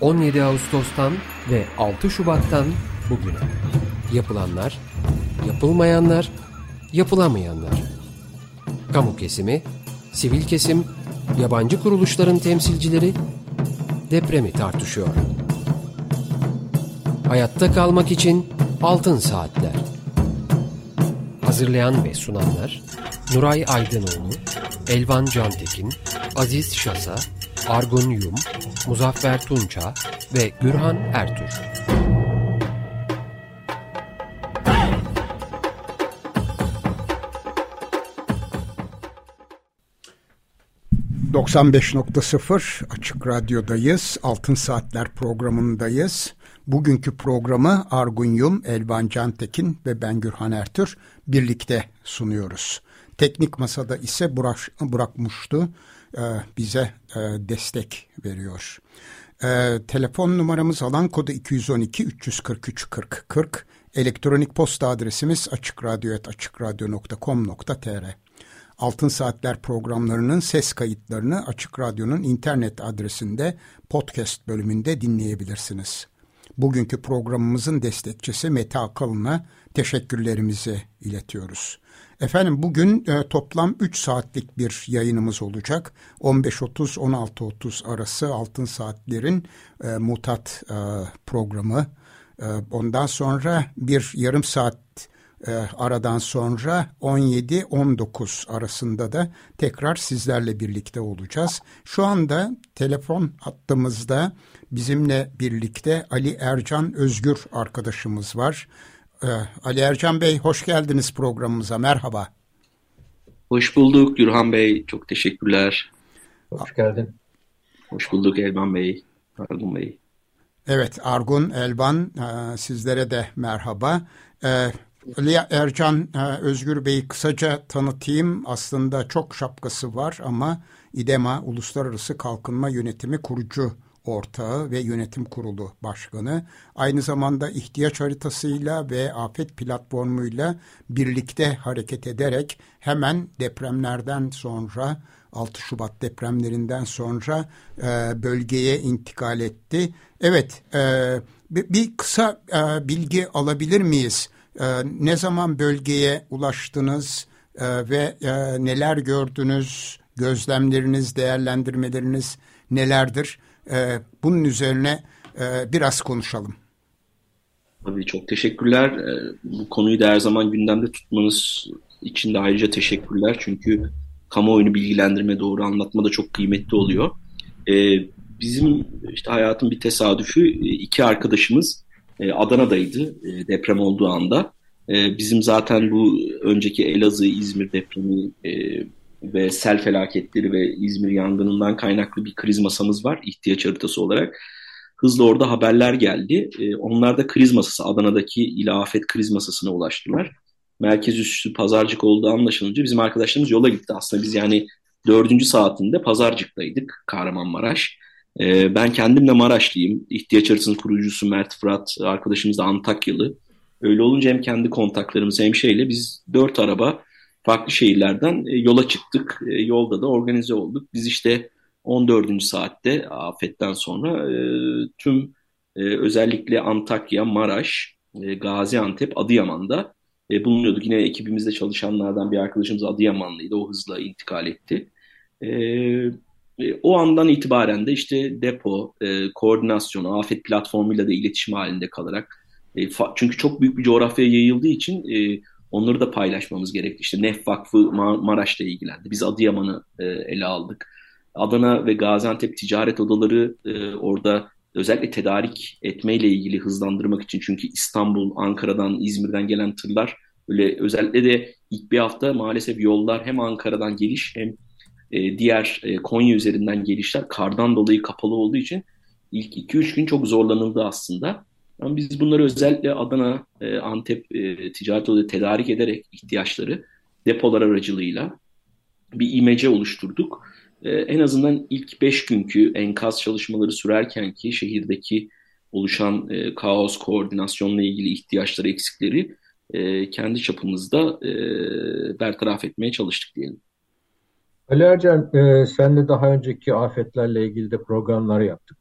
17 Ağustos'tan ve 6 Şubat'tan bugüne. Yapılanlar, yapılmayanlar, yapılamayanlar. Kamu kesimi, sivil kesim, yabancı kuruluşların temsilcileri depremi tartışıyor. Hayatta kalmak için altın saatler. Hazırlayan ve sunanlar Nuray Aydınoğlu, Elvan Cantekin, Aziz Şasa, Argun Yum, Muzaffer Tunça ve Gürhan Ertür. ...95.0 Açık Radyo'dayız. Altın Saatler programındayız. Bugünkü programı Argun Yum, Elvan Cantekin ve ben Gürhan Ertür birlikte sunuyoruz. Teknik Masada ise Burak, Burak Muştu e, bize e, destek veriyor. E, telefon numaramız alan kodu 212 343 40 40. Elektronik posta adresimiz açıkradyo.com.tr Altın Saatler programlarının ses kayıtlarını Açık Radyo'nun internet adresinde podcast bölümünde dinleyebilirsiniz. Bugünkü programımızın destekçisi Mete Akalın'a teşekkürlerimizi iletiyoruz. Efendim bugün e, toplam 3 saatlik bir yayınımız olacak. 15.30-16.30 arası Altın Saatler'in e, mutat e, programı. E, ondan sonra bir yarım saat e, aradan sonra 17-19 arasında da tekrar sizlerle birlikte olacağız. Şu anda telefon hattımızda bizimle birlikte Ali Ercan Özgür arkadaşımız var. Ee, Ali Ercan Bey hoş geldiniz programımıza. Merhaba. Hoş bulduk Gürhan Bey. Çok teşekkürler. Hoş geldin. Hoş bulduk Elvan Bey, Argun Bey. Evet Argun, Elvan e, sizlere de merhaba. E, Ali Ercan e, Özgür Bey'i kısaca tanıtayım. Aslında çok şapkası var ama İDEMA Uluslararası Kalkınma Yönetimi kurucu ortağı ve yönetim kurulu başkanı. Aynı zamanda ihtiyaç haritasıyla ve afet platformuyla birlikte hareket ederek hemen depremlerden sonra 6 Şubat depremlerinden sonra e, bölgeye intikal etti. Evet, e, bir, bir kısa e, bilgi alabilir miyiz? E, ne zaman bölgeye ulaştınız e, ve e, neler gördünüz? Gözlemleriniz, değerlendirmeleriniz nelerdir? E, bunun üzerine e, biraz konuşalım. Tabii çok teşekkürler. E, bu konuyu da her zaman gündemde tutmanız için de ayrıca teşekkürler. Çünkü kamuoyunu bilgilendirme, doğru anlatma da çok kıymetli oluyor. E, bizim işte hayatın bir tesadüfü iki arkadaşımız Adana'daydı deprem olduğu anda. Bizim zaten bu önceki Elazığ, İzmir depremi ve sel felaketleri ve İzmir yangınından kaynaklı bir kriz masamız var ihtiyaç haritası olarak. Hızla orada haberler geldi. E, onlar da kriz masası, Adana'daki ilafet kriz masasına ulaştılar. Merkez üssü pazarcık olduğu anlaşılınca bizim arkadaşlarımız yola gitti. Aslında biz yani dördüncü saatinde pazarcıktaydık Kahramanmaraş. E, ben kendim de Maraşlıyım. İhtiyaç haritasının kurucusu Mert Fırat, arkadaşımız da Antakyalı. Öyle olunca hem kendi kontaklarımız hem şeyle biz dört araba farklı şehirlerden e, yola çıktık. E, yolda da organize olduk. Biz işte 14. saatte afetten sonra e, tüm özellikle Antakya, Maraş, Gaziantep, Adıyaman'da bulunuyorduk. Yine ekibimizde çalışanlardan bir arkadaşımız Adıyamanlıydı. O hızla intikal etti. O andan itibaren de işte depo, koordinasyonu, afet platformuyla da iletişim halinde kalarak çünkü çok büyük bir coğrafyaya yayıldığı için Onları da paylaşmamız gerekti. İşte Nef Vakfı Maraş'la ilgilendi. Biz Adıyaman'ı e, ele aldık. Adana ve Gaziantep ticaret odaları e, orada özellikle tedarik etmeyle ilgili hızlandırmak için çünkü İstanbul, Ankara'dan, İzmir'den gelen tırlar öyle özellikle de ilk bir hafta maalesef yollar hem Ankara'dan geliş hem e, diğer e, Konya üzerinden gelişler kardan dolayı kapalı olduğu için ilk 2-3 gün çok zorlanıldı aslında. Ama biz bunları özellikle Adana, e, Antep e, ticaret odası tedarik ederek ihtiyaçları depolar aracılığıyla bir imece oluşturduk. E, en azından ilk beş günkü enkaz çalışmaları sürerken ki şehirdeki oluşan kaos, koordinasyonla ilgili ihtiyaçları, eksikleri kendi çapımızda bertaraf etmeye çalıştık diyelim. Ali Ercan, e, senle daha önceki afetlerle ilgili de programlar yaptık.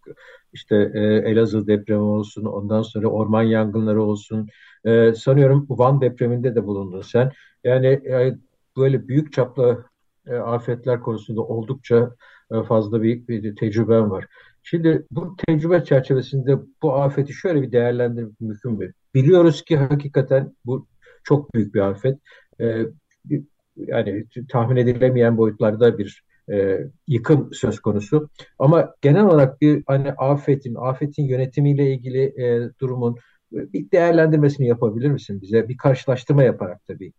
İşte e, Elazığ depremi olsun, ondan sonra orman yangınları olsun. E, sanıyorum Van depreminde de bulundun sen. Yani e, böyle büyük çaplı e, afetler konusunda oldukça e, fazla bir, bir tecrüben var. Şimdi bu tecrübe çerçevesinde bu afeti şöyle bir değerlendirmek mümkün mü? Biliyoruz ki hakikaten bu çok büyük bir afet. E, yani tahmin edilemeyen boyutlarda bir e, yıkım söz konusu. Ama genel olarak bir hani afetin, afetin yönetimiyle ilgili e, durumun bir değerlendirmesini yapabilir misin bize? Bir karşılaştırma yaparak tabii.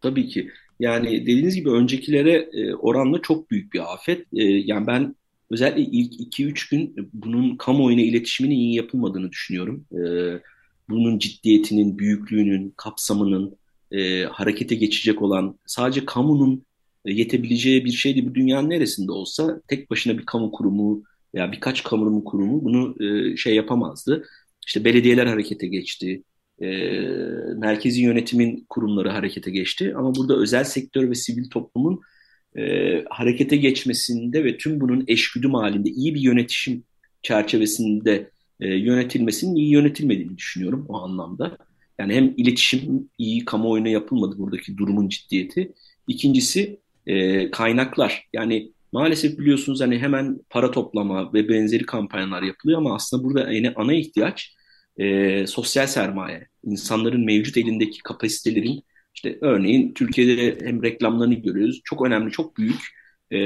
Tabii ki. Yani dediğiniz gibi öncekilere e, oranla çok büyük bir afet. E, yani ben özellikle ilk 2-3 gün bunun kamuoyuna iletişiminin iyi yapılmadığını düşünüyorum. E, bunun ciddiyetinin, büyüklüğünün, kapsamının, e, harekete geçecek olan sadece kamunun e, yetebileceği bir şeydi bu dünyanın neresinde olsa tek başına bir kamu kurumu veya birkaç kamu kurumu bunu e, şey yapamazdı. İşte belediyeler harekete geçti, e, merkezi yönetimin kurumları harekete geçti ama burada özel sektör ve sivil toplumun e, harekete geçmesinde ve tüm bunun eşgüdüm halinde iyi bir yönetişim çerçevesinde e, yönetilmesinin iyi yönetilmediğini düşünüyorum o anlamda. Yani hem iletişim iyi kamuoyuna yapılmadı buradaki durumun ciddiyeti. İkincisi e, kaynaklar. Yani maalesef biliyorsunuz hani hemen para toplama ve benzeri kampanyalar yapılıyor ama aslında burada yine ana ihtiyaç e, sosyal sermaye. İnsanların mevcut elindeki kapasitelerin işte örneğin Türkiye'de hem reklamlarını görüyoruz. Çok önemli, çok büyük e,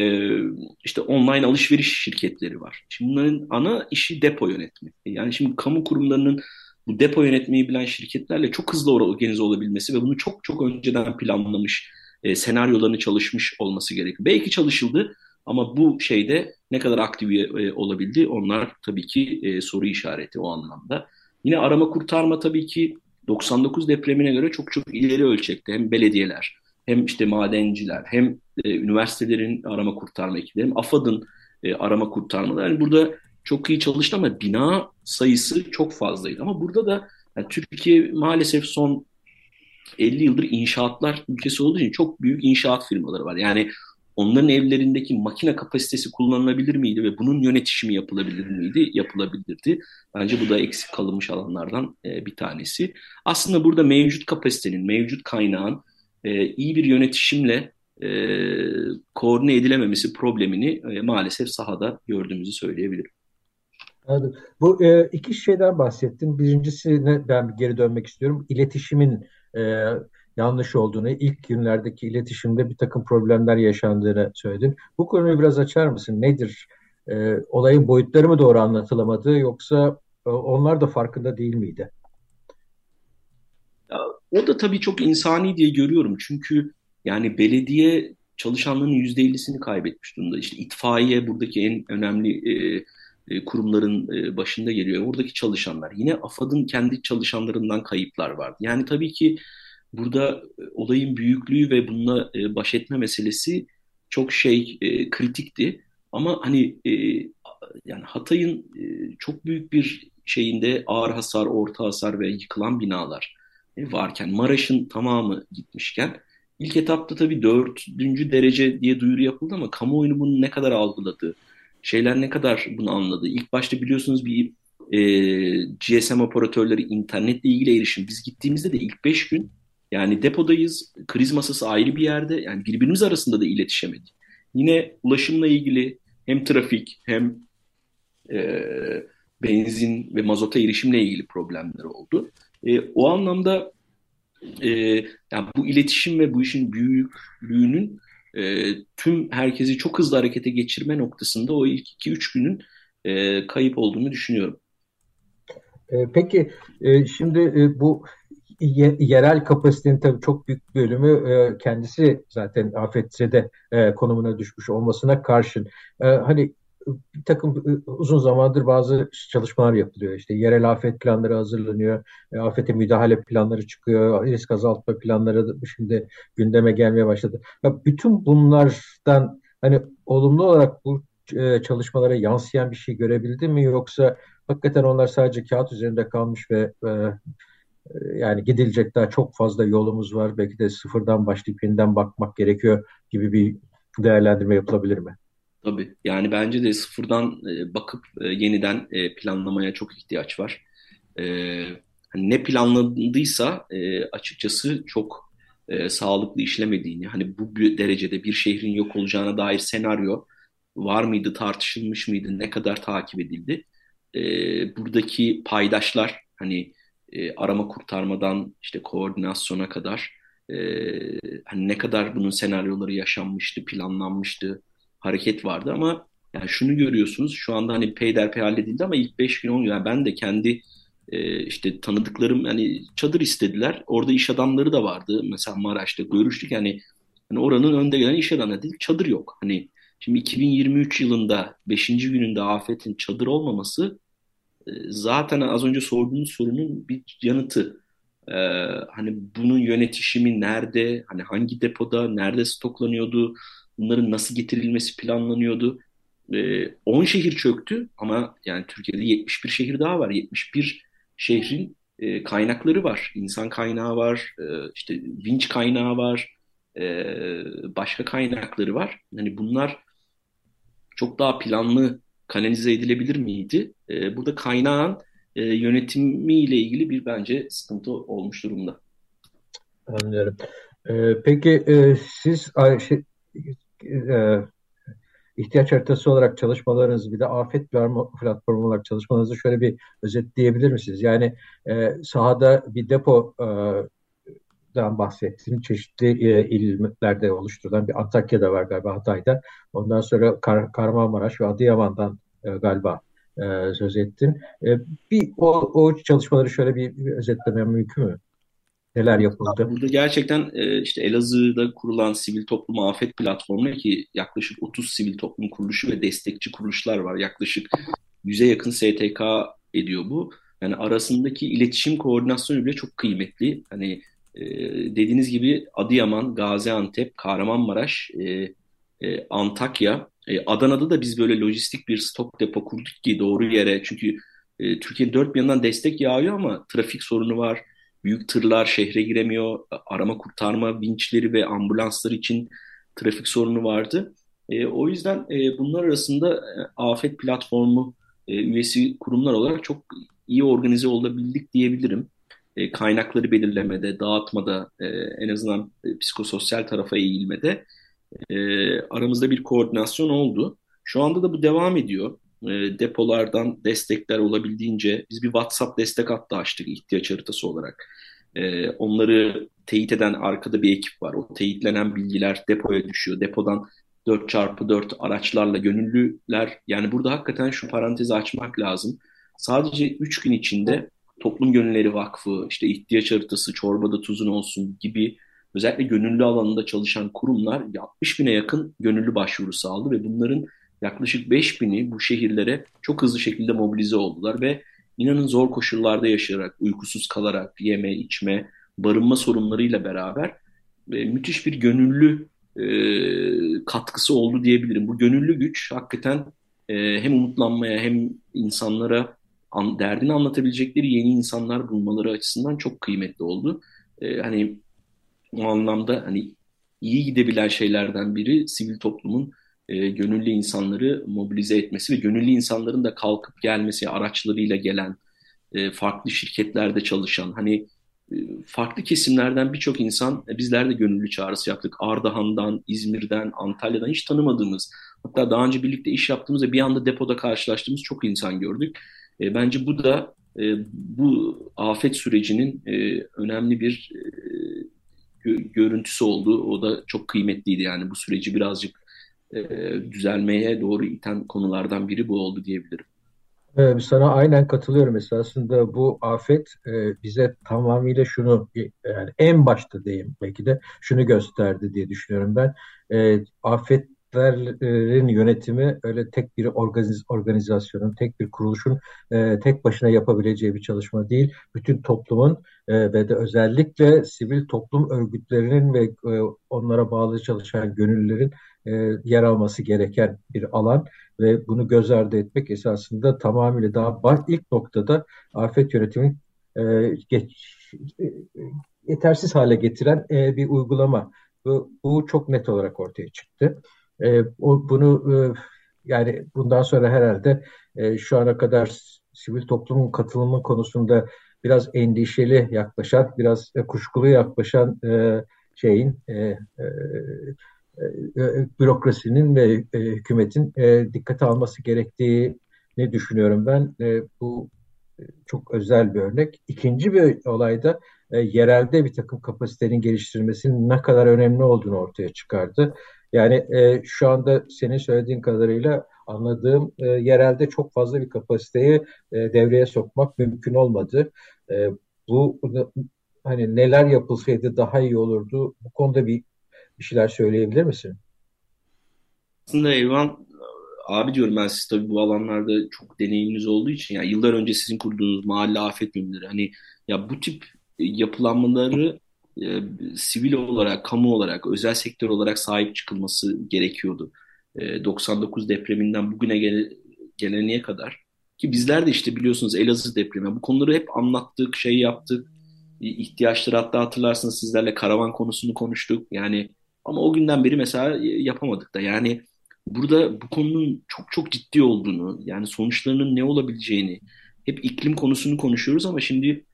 işte online alışveriş şirketleri var. Şimdi bunların ana işi depo yönetmek. Yani şimdi kamu kurumlarının bu depo yönetmeyi bilen şirketlerle çok hızlı organize olabilmesi ve bunu çok çok önceden planlamış, e, senaryolarını çalışmış olması gerekiyor. Belki çalışıldı ama bu şeyde ne kadar aktif e, olabildi onlar tabii ki e, soru işareti o anlamda. Yine arama kurtarma tabii ki 99 depremine göre çok çok ileri ölçekte hem belediyeler hem işte madenciler hem e, üniversitelerin arama kurtarma ekipleri AFAD'ın e, arama kurtarmaları. Yani burada çok iyi çalıştı ama bina sayısı çok fazlaydı. Ama burada da yani Türkiye maalesef son 50 yıldır inşaatlar ülkesi olduğu için çok büyük inşaat firmaları var. Yani onların evlerindeki makine kapasitesi kullanılabilir miydi ve bunun yönetişimi yapılabilir miydi? Yapılabilirdi. Bence bu da eksik kalınmış alanlardan e, bir tanesi. Aslında burada mevcut kapasitenin, mevcut kaynağın e, iyi bir yönetişimle e, koordine edilememesi problemini maalesef sahada gördüğümüzü söyleyebilirim. Anladım. Bu e, iki şeyden bahsettin. Birincisine ben geri dönmek istiyorum. İletişimin e, yanlış olduğunu, ilk günlerdeki iletişimde bir takım problemler yaşandığını söyledin. Bu konuyu biraz açar mısın? Nedir? E, olayın boyutları mı doğru anlatılamadı yoksa e, onlar da farkında değil miydi? Ya, o da tabii çok insani diye görüyorum. Çünkü yani belediye çalışanlarının %50'sini kaybetmiş durumda. İşte itfaiye buradaki en önemli e, e, kurumların e, başında geliyor. Oradaki çalışanlar. Yine AFAD'ın kendi çalışanlarından kayıplar vardı. Yani tabii ki burada e, olayın büyüklüğü ve bununla baş etme meselesi çok şey kritikti. Ama hani yani Hatay'ın çok büyük bir şeyinde ağır hasar, orta hasar ve yıkılan binalar varken Maraş'ın tamamı gitmişken ilk etapta tabii dördüncü derece diye duyuru yapıldı ama kamuoyunu bunu ne kadar algıladı, şeyler ne kadar bunu anladı. İlk başta biliyorsunuz bir e, GSM operatörleri internetle ilgili erişim. Biz gittiğimizde de ilk 5 gün yani depodayız, kriz masası ayrı bir yerde. Yani birbirimiz arasında da iletişemedik. Yine ulaşımla ilgili hem trafik hem e, benzin ve mazota erişimle ilgili problemler oldu. E, o anlamda e, yani bu iletişim ve bu işin büyüklüğünün e, tüm herkesi çok hızlı harekete geçirme noktasında o ilk 2-3 günün e, kayıp olduğunu düşünüyorum. E, peki e, şimdi e, bu yerel kapasitenin tabii çok büyük bölümü e, kendisi zaten afetzede e, konumuna düşmüş olmasına karşın. Hani bir takım e, uzun zamandır bazı çalışmalar yapılıyor. İşte yerel afet planları hazırlanıyor. E, afete müdahale planları çıkıyor. Risk azaltma planları şimdi gündeme gelmeye başladı. Ya bütün bunlardan hani olumlu olarak bu e, çalışmalara yansıyan bir şey görebildin mi yoksa hakikaten onlar sadece kağıt üzerinde kalmış ve yani gidilecek daha çok fazla yolumuz var. Belki de sıfırdan başlayıp yeniden bakmak gerekiyor gibi bir değerlendirme yapılabilir mi? Tabii. Yani bence de sıfırdan bakıp yeniden planlamaya çok ihtiyaç var. Hani ne planlandıysa açıkçası çok sağlıklı işlemediğini, hani bu derecede bir şehrin yok olacağına dair senaryo var mıydı, tartışılmış mıydı, ne kadar takip edildi? Buradaki paydaşlar hani arama kurtarmadan işte koordinasyona kadar hani ne kadar bunun senaryoları yaşanmıştı, planlanmıştı, hareket vardı ama yani şunu görüyorsunuz şu anda hani peyderpey halledildi ama ilk 5 gün 10 gün yani ben de kendi e, işte tanıdıklarım hani çadır istediler. Orada iş adamları da vardı. Mesela Maraş'ta görüştük yani hani oranın önde gelen iş adamları değil çadır yok. Hani şimdi 2023 yılında 5. gününde afetin çadır olmaması e, zaten az önce sorduğunuz sorunun bir yanıtı. Ee, hani bunun yönetişimi nerede, hani hangi depoda, nerede stoklanıyordu, bunların nasıl getirilmesi planlanıyordu. E, 10 şehir çöktü ama yani Türkiye'de 71 şehir daha var. 71 şehrin e, kaynakları var. İnsan kaynağı var, e, işte vinç kaynağı var, e, başka kaynakları var. Hani bunlar çok daha planlı kanalize edilebilir miydi? Burada kaynağın e, yönetimiyle ilgili bir bence sıkıntı olmuş durumda. Anlıyorum. Ee, peki siz şey, e, ihtiyaç haritası olarak çalışmalarınızı bir de afet platformu olarak çalışmalarınızı şöyle bir özetleyebilir misiniz? Yani e, sahada bir depo e, dan bahsettim. Çeşitli e, illerde oluşturulan bir Antakya'da var galiba Hatay'da. Ondan sonra Kar Kahramanmaraş ve Adıyaman'dan e, galiba e, söz ettin. E, bir o, o çalışmaları şöyle bir, bir özetlemem mümkün mü? Neler yapıldı? Burada gerçekten e, işte Elazığ'da kurulan sivil toplum afet platformu ki yaklaşık 30 sivil toplum kuruluşu ve destekçi kuruluşlar var. Yaklaşık 100'e yakın STK ediyor bu. Yani arasındaki iletişim koordinasyonu bile çok kıymetli. Hani e, dediğiniz gibi Adıyaman, Gaziantep, Kahramanmaraş, e, e, Antakya, e, Adana'da da biz böyle lojistik bir stok depo kurduk ki doğru yere. Çünkü Türkiye'nin dört bir yanından destek yağıyor ama trafik sorunu var Büyük tırlar şehre giremiyor. Arama kurtarma vinçleri ve ambulanslar için trafik sorunu vardı. E, o yüzden e, bunlar arasında e, afet platformu e, üyesi kurumlar olarak çok iyi organize olabildik diyebilirim. E, kaynakları belirlemede, dağıtmada, e, en azından e, psikososyal tarafa eğilmede e, aramızda bir koordinasyon oldu. Şu anda da bu devam ediyor e, depolardan destekler olabildiğince biz bir WhatsApp destek hattı açtık ihtiyaç haritası olarak. E, onları teyit eden arkada bir ekip var. O teyitlenen bilgiler depoya düşüyor. Depodan 4x4 araçlarla gönüllüler yani burada hakikaten şu parantezi açmak lazım. Sadece 3 gün içinde Toplum Gönülleri Vakfı, işte ihtiyaç haritası, çorbada tuzun olsun gibi özellikle gönüllü alanında çalışan kurumlar 60 bine yakın gönüllü başvurusu aldı ve bunların yaklaşık 5000'i bu şehirlere çok hızlı şekilde mobilize oldular ve inanın zor koşullarda yaşayarak, uykusuz kalarak, yeme, içme, barınma sorunlarıyla beraber e, müthiş bir gönüllü e, katkısı oldu diyebilirim. Bu gönüllü güç hakikaten e, hem umutlanmaya hem insanlara an, derdini anlatabilecekleri yeni insanlar bulmaları açısından çok kıymetli oldu. E, hani o anlamda hani iyi gidebilen şeylerden biri sivil toplumun e, gönüllü insanları mobilize etmesi ve gönüllü insanların da kalkıp gelmesi, araçlarıyla gelen, e, farklı şirketlerde çalışan, hani e, farklı kesimlerden birçok insan, e, bizler de gönüllü çağrısı yaptık. Ardahan'dan, İzmir'den, Antalya'dan hiç tanımadığımız, hatta daha önce birlikte iş yaptığımız ve bir anda depoda karşılaştığımız çok insan gördük. E, bence bu da e, bu afet sürecinin e, önemli bir e, görüntüsü oldu. O da çok kıymetliydi yani bu süreci birazcık e, düzelmeye doğru iten konulardan biri bu oldu diyebilirim. Ee, sana aynen katılıyorum esasında bu afet e, bize tamamıyla şunu yani en başta diyeyim belki de şunu gösterdi diye düşünüyorum ben. E, afetlerin yönetimi öyle tek bir organiz, organizasyonun, tek bir kuruluşun e, tek başına yapabileceği bir çalışma değil. Bütün toplumun e, ve de özellikle sivil toplum örgütlerinin ve e, onlara bağlı çalışan gönüllülerin e, yer alması gereken bir alan ve bunu göz ardı etmek esasında tamamıyla daha baş, ilk noktada afet yönetimin e, geç, yetersiz hale getiren bir uygulama. Bu, bu çok net olarak ortaya çıktı. O, bunu yani bundan sonra herhalde şu ana kadar sivil toplumun katılımı konusunda biraz endişeli yaklaşan, biraz kuşkulu yaklaşan şeyin bürokrasinin ve hükümetin dikkate alması gerektiğini düşünüyorum ben. Bu çok özel bir örnek. İkinci bir olayda e, yerelde bir takım kapasitenin geliştirmesinin ne kadar önemli olduğunu ortaya çıkardı. Yani e, şu anda senin söylediğin kadarıyla anladığım e, yerelde çok fazla bir kapasiteyi e, devreye sokmak mümkün olmadı. E, bu hani neler yapılsaydı daha iyi olurdu. Bu konuda bir bir şeyler söyleyebilir misin? Aslında Elvan abi diyorum ben siz tabii bu alanlarda çok deneyiminiz olduğu için yani yıllar önce sizin kurduğunuz mahalle afet müdürleri hani ya bu tip yapılanmaları e, sivil olarak, kamu olarak, özel sektör olarak sahip çıkılması gerekiyordu. E, 99 depreminden bugüne gel geleniye kadar ki bizler de işte biliyorsunuz Elazığ depremi bu konuları hep anlattık, şey yaptık. ihtiyaçları hatta hatırlarsınız sizlerle karavan konusunu konuştuk. Yani ama o günden beri mesela yapamadık da. Yani burada bu konunun çok çok ciddi olduğunu, yani sonuçlarının ne olabileceğini, hep iklim konusunu konuşuyoruz ama şimdi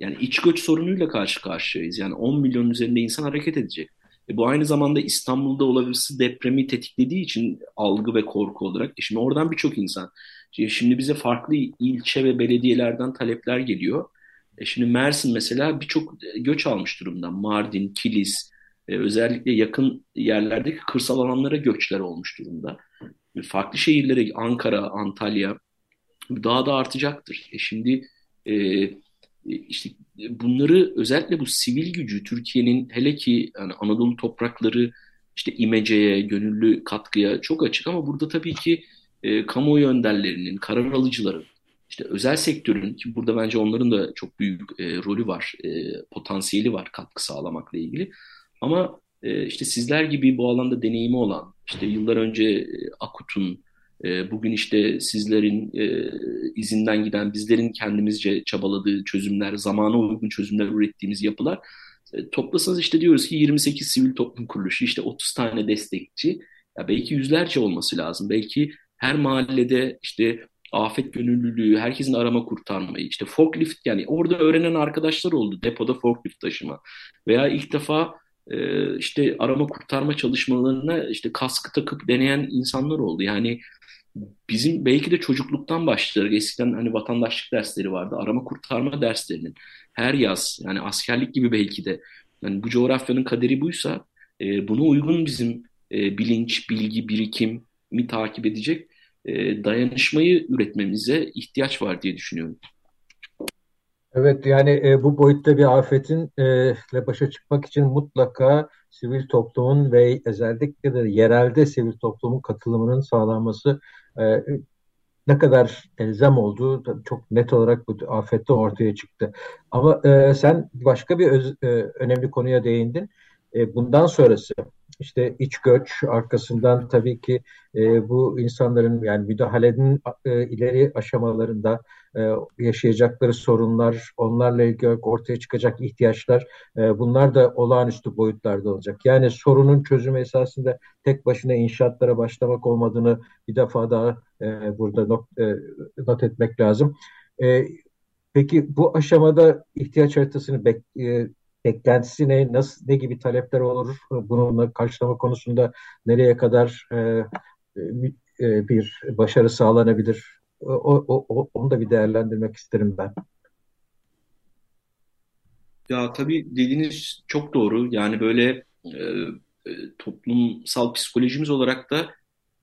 yani iç göç sorunuyla karşı karşıyayız. Yani 10 milyon üzerinde insan hareket edecek. E bu aynı zamanda İstanbul'da olası depremi tetiklediği için algı ve korku olarak. E şimdi oradan birçok insan. Şimdi bize farklı ilçe ve belediyelerden talepler geliyor. E şimdi Mersin mesela birçok göç almış durumda. Mardin, Kilis, e, özellikle yakın yerlerdeki kırsal alanlara göçler olmuş durumda. E, farklı şehirlere Ankara, Antalya daha da artacaktır. E şimdi e, işte bunları özellikle bu sivil gücü Türkiye'nin hele ki yani Anadolu toprakları işte imeceye, gönüllü katkıya çok açık ama burada tabii ki e, kamuoyu önderlerinin, karar alıcıların, işte özel sektörün ki burada bence onların da çok büyük e, rolü var, e, potansiyeli var katkı sağlamakla ilgili. Ama e, işte sizler gibi bu alanda deneyimi olan, işte yıllar önce e, Akut'un, e, bugün işte sizlerin e, izinden giden, bizlerin kendimizce çabaladığı çözümler, zamana uygun çözümler ürettiğimiz yapılar. E, toplasanız işte diyoruz ki 28 sivil toplum kuruluşu, işte 30 tane destekçi, ya belki yüzlerce olması lazım. Belki her mahallede işte afet gönüllülüğü, herkesin arama kurtarmayı, işte forklift yani orada öğrenen arkadaşlar oldu depoda forklift taşıma veya ilk defa e, işte arama kurtarma çalışmalarına işte kaskı takıp deneyen insanlar oldu. Yani bizim belki de çocukluktan başlayarak eskiden hani vatandaşlık dersleri vardı. Arama kurtarma derslerinin her yaz yani askerlik gibi belki de yani bu coğrafyanın kaderi buysa e, buna uygun bizim e, bilinç, bilgi, birikim mi takip edecek e, dayanışmayı üretmemize ihtiyaç var diye düşünüyorum. Evet yani e, bu boyutta bir afetin e, başa çıkmak için mutlaka sivil toplumun ve özellikle de yerelde sivil toplumun katılımının sağlanması e, ne kadar elzem olduğu çok net olarak bu afette ortaya çıktı. Ama e, sen başka bir öz, e, önemli konuya değindin. E, bundan sonrası işte iç göç arkasından tabii ki e, bu insanların yani müdahalenin e, ileri aşamalarında e, yaşayacakları sorunlar, onlarla ilgili ortaya çıkacak ihtiyaçlar e, bunlar da olağanüstü boyutlarda olacak. Yani sorunun çözümü esasında tek başına inşaatlara başlamak olmadığını bir defa daha e, burada not, e, not etmek lazım. Peki bu aşamada ihtiyaç haritasını bek, beklentisi ne, nasıl, ne gibi talepler olur, bununla karşılama konusunda nereye kadar bir başarı sağlanabilir, o, o, o, onu da bir değerlendirmek isterim ben. Ya tabii dediğiniz çok doğru. Yani böyle e, e, toplumsal psikolojimiz olarak da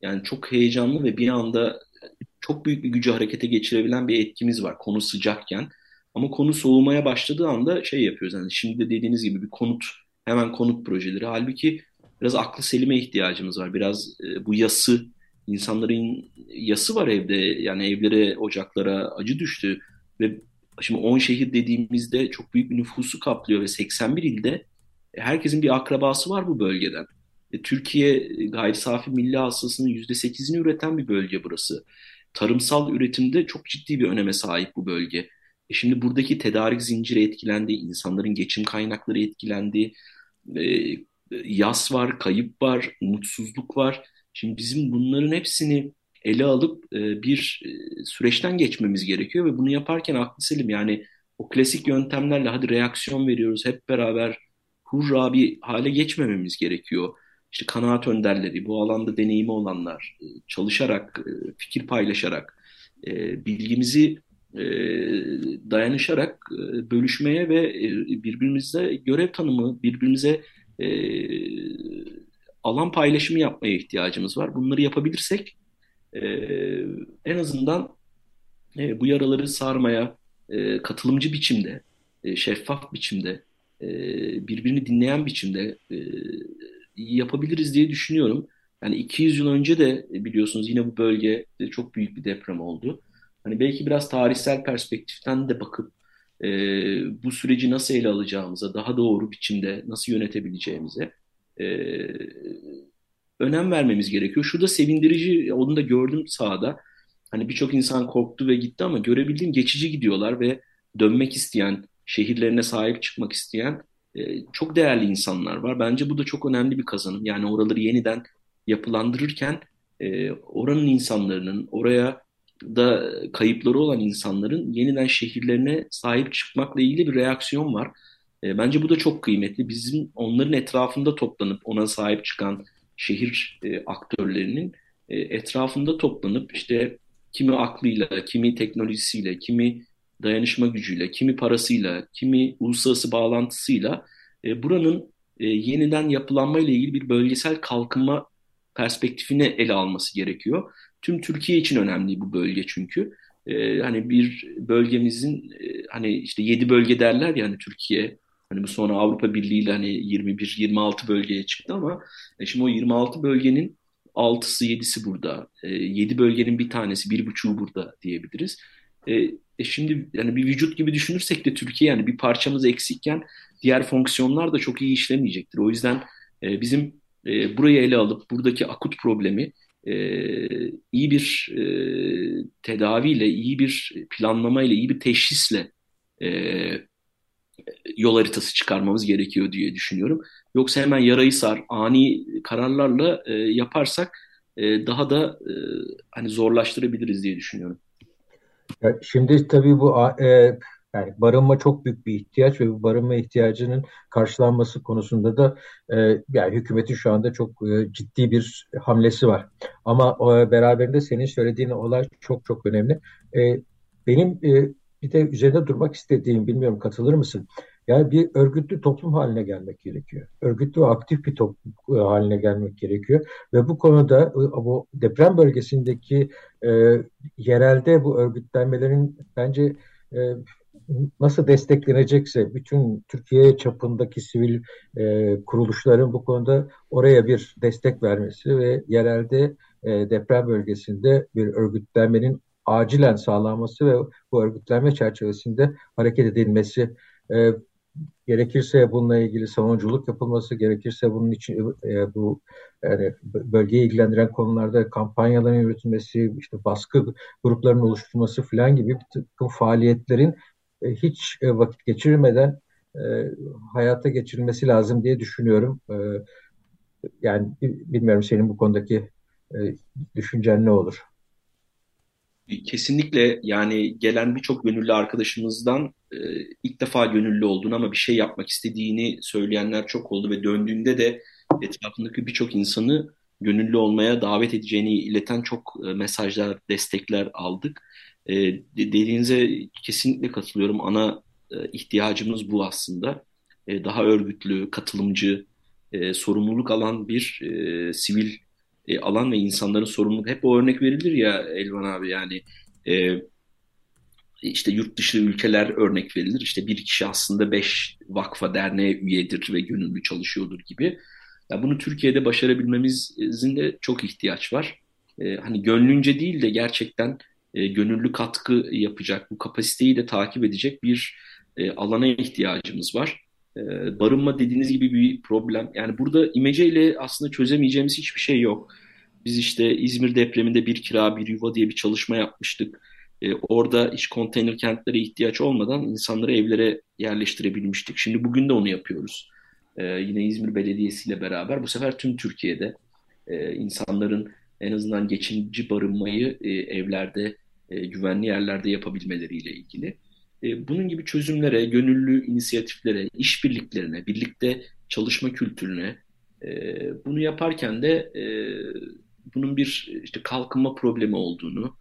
yani çok heyecanlı ve bir anda çok büyük bir gücü harekete geçirebilen bir etkimiz var konu sıcakken. Ama konu soğumaya başladığı anda şey yapıyoruz. Yani şimdi de dediğiniz gibi bir konut, hemen konut projeleri. Halbuki biraz aklı selime ihtiyacımız var. Biraz e, bu yası, insanların yası var evde. Yani evlere, ocaklara acı düştü. Ve şimdi 10 şehir dediğimizde çok büyük bir nüfusu kaplıyor ve 81 ilde herkesin bir akrabası var bu bölgeden. E, Türkiye gayri safi milli hasılasının %8'ini üreten bir bölge burası. Tarımsal üretimde çok ciddi bir öneme sahip bu bölge. E şimdi buradaki tedarik zinciri etkilendi, insanların geçim kaynakları etkilendi, e, yas var, kayıp var, umutsuzluk var. Şimdi bizim bunların hepsini ele alıp e, bir e, süreçten geçmemiz gerekiyor ve bunu yaparken aklı selim yani o klasik yöntemlerle hadi reaksiyon veriyoruz hep beraber hurra bir hale geçmememiz gerekiyor. İşte kanaat önderleri, bu alanda deneyimi olanlar, e, çalışarak, e, fikir paylaşarak, bilgimizi dayanışarak bölüşmeye ve birbirimize görev tanımı, birbirimize alan paylaşımı yapmaya ihtiyacımız var. Bunları yapabilirsek en azından bu yaraları sarmaya katılımcı biçimde, şeffaf biçimde, birbirini dinleyen biçimde yapabiliriz diye düşünüyorum. Yani 200 yıl önce de biliyorsunuz yine bu bölgede çok büyük bir deprem oldu. Hani belki biraz tarihsel perspektiften de bakıp e, bu süreci nasıl ele alacağımıza, daha doğru biçimde nasıl yönetebileceğimize e, önem vermemiz gerekiyor. Şu da sevindirici, onu da gördüm sahada. Hani birçok insan korktu ve gitti ama görebildiğim geçici gidiyorlar ve dönmek isteyen, şehirlerine sahip çıkmak isteyen e, çok değerli insanlar var. Bence bu da çok önemli bir kazanım. Yani oraları yeniden yapılandırırken e, oranın insanların, oraya da kayıpları olan insanların yeniden şehirlerine sahip çıkmakla ilgili bir reaksiyon var. E, bence bu da çok kıymetli. Bizim onların etrafında toplanıp ona sahip çıkan şehir aktörlerinin etrafında toplanıp işte kimi aklıyla, kimi teknolojisiyle, kimi dayanışma gücüyle, kimi parasıyla, kimi uluslararası bağlantısıyla e, buranın e, yeniden yapılanma ile ilgili bir bölgesel kalkınma perspektifini ele alması gerekiyor. Tüm Türkiye için önemli bu bölge çünkü. E, hani bir bölgemizin e, hani işte 7 bölge derler ya hani Türkiye hani bu sonra Avrupa Birliği ile hani 21-26 bölgeye çıktı ama e, şimdi o 26 bölgenin 6'sı 7'si burada. E, 7 bölgenin bir tanesi, bir buçuğu burada diyebiliriz. E, e şimdi yani bir vücut gibi düşünürsek de Türkiye yani bir parçamız eksikken diğer fonksiyonlar da çok iyi işlemeyecektir. O yüzden e, bizim e, burayı ele alıp buradaki akut problemi e, iyi bir e, tedaviyle, iyi bir planlamayla, iyi bir teşhisle e, yol haritası çıkarmamız gerekiyor diye düşünüyorum. Yoksa hemen yarayı sar, ani kararlarla e, yaparsak e, daha da e, hani zorlaştırabiliriz diye düşünüyorum. Ya şimdi tabii bu e, yani barınma çok büyük bir ihtiyaç ve bu barınma ihtiyacının karşılanması konusunda da e, yani hükümetin şu anda çok e, ciddi bir hamlesi var. Ama e, beraberinde senin söylediğin olay çok çok önemli. E, benim e, bir de üzerinde durmak istediğim, bilmiyorum katılır mısın? Yani bir örgütlü toplum haline gelmek gerekiyor. Örgütlü ve aktif bir toplum e, haline gelmek gerekiyor. Ve bu konuda e, bu deprem bölgesindeki e, yerelde bu örgütlenmelerin bence e, nasıl desteklenecekse bütün Türkiye çapındaki sivil e, kuruluşların bu konuda oraya bir destek vermesi ve yerelde e, deprem bölgesinde bir örgütlenmenin acilen sağlanması ve bu örgütlenme çerçevesinde hareket edilmesi e, gerekirse bununla ilgili savunuculuk yapılması gerekirse bunun için e, bu yani bölgeyi ilgilendiren konularda kampanyaların yürütülmesi işte baskı gruplarının oluşturulması falan gibi bir takım faaliyetlerin e, hiç e, vakit geçirmeden e, hayata geçirilmesi lazım diye düşünüyorum. Yani bilmiyorum senin bu konudaki düşüncen ne olur? Kesinlikle yani gelen birçok gönüllü arkadaşımızdan ilk defa gönüllü olduğunu ama bir şey yapmak istediğini söyleyenler çok oldu ve döndüğünde de etrafındaki birçok insanı gönüllü olmaya davet edeceğini ileten çok mesajlar, destekler aldık. E, dediğinize kesinlikle katılıyorum. Ana e, ihtiyacımız bu aslında. E, daha örgütlü, katılımcı, e, sorumluluk alan bir e, sivil e, alan ve insanların sorumluluk. Hep o örnek verilir ya Elvan abi yani e, işte yurt dışı ülkeler örnek verilir. İşte bir kişi aslında beş vakfa derneğe üyedir ve gönüllü çalışıyordur gibi. Ya bunu Türkiye'de başarabilmemizin de çok ihtiyaç var. E, hani gönlünce değil de gerçekten e, gönüllü katkı yapacak, bu kapasiteyi de takip edecek bir e, alana ihtiyacımız var. E, barınma dediğiniz gibi bir problem. Yani burada imece ile aslında çözemeyeceğimiz hiçbir şey yok. Biz işte İzmir depreminde bir kira bir yuva diye bir çalışma yapmıştık. e, orada hiç konteyner kentlere ihtiyaç olmadan insanları evlere yerleştirebilmiştik. Şimdi bugün de onu yapıyoruz. E, yine İzmir Belediyesi ile beraber bu sefer tüm Türkiye'de e, insanların en azından geçinici barınmayı e, evlerde, e, güvenli yerlerde yapabilmeleriyle ilgili. E, bunun gibi çözümlere, gönüllü inisiyatiflere, işbirliklerine, birlikte çalışma kültürüne, e, bunu yaparken de e, bunun bir işte kalkınma problemi olduğunu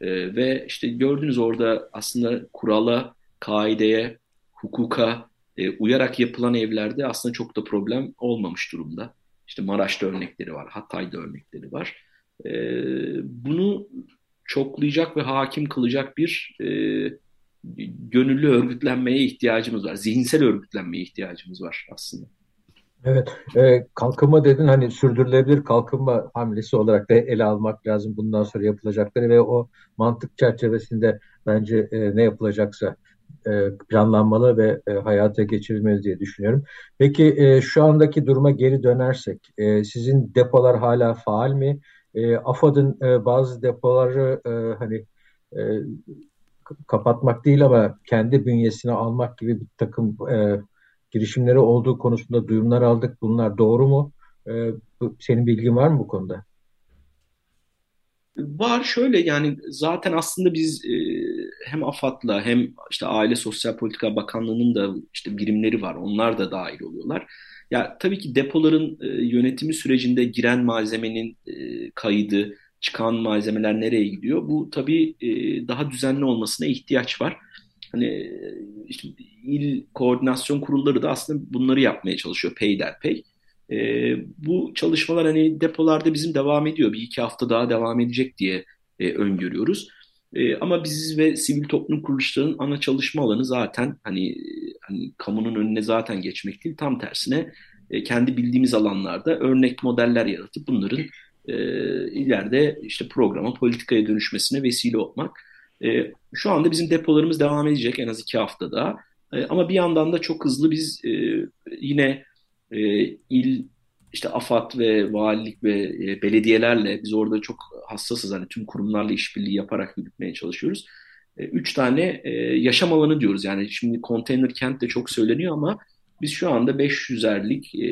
e, ve işte gördüğünüz orada aslında kurala, kaideye, hukuka uyarak yapılan evlerde aslında çok da problem olmamış durumda. İşte Maraş'ta örnekleri var, Hatay'da örnekleri var. Bunu çoklayacak ve hakim kılacak bir gönüllü örgütlenmeye ihtiyacımız var. Zihinsel örgütlenmeye ihtiyacımız var aslında. Evet, e, kalkınma dedin hani sürdürülebilir kalkınma hamlesi olarak da ele almak lazım bundan sonra yapılacakları ve o mantık çerçevesinde bence e, ne yapılacaksa e, planlanmalı ve e, hayata geçirilmeli diye düşünüyorum. Peki e, şu andaki duruma geri dönersek, e, sizin depolar hala faal mi? E, AFAD'ın e, bazı depoları e, hani e, kapatmak değil ama kendi bünyesine almak gibi bir takım e, girişimleri olduğu konusunda duyumlar aldık. Bunlar doğru mu? E, senin bilgin var mı bu konuda? Var şöyle yani zaten aslında biz e, hem AFAD'la hem işte Aile Sosyal Politika Bakanlığı'nın da işte birimleri var. Onlar da dahil oluyorlar. Ya tabii ki depoların e, yönetimi sürecinde giren malzemenin e, kaydı, çıkan malzemeler nereye gidiyor? Bu tabii e, daha düzenli olmasına ihtiyaç var. Hani işte il koordinasyon kurulları da aslında bunları yapmaya çalışıyor peyderpey. E, bu çalışmalar hani depolarda bizim devam ediyor. Bir iki hafta daha devam edecek diye e, öngörüyoruz. E, ama biz ve sivil toplum kuruluşlarının ana çalışma alanı zaten hani, hani kamunun önüne zaten geçmek değil. Tam tersine e, kendi bildiğimiz alanlarda örnek modeller yaratıp bunların e, ileride işte programa, politikaya dönüşmesine vesile olmak. E, şu anda bizim depolarımız devam edecek en az iki haftada. E, ama bir yandan da çok hızlı biz e, yine e, il işte AFAD ve valilik ve e, belediyelerle biz orada çok hassasız hani tüm kurumlarla işbirliği yaparak yürütmeye çalışıyoruz. E, üç tane e, yaşam alanı diyoruz yani şimdi konteyner kent de çok söyleniyor ama biz şu anda 500'erlik e,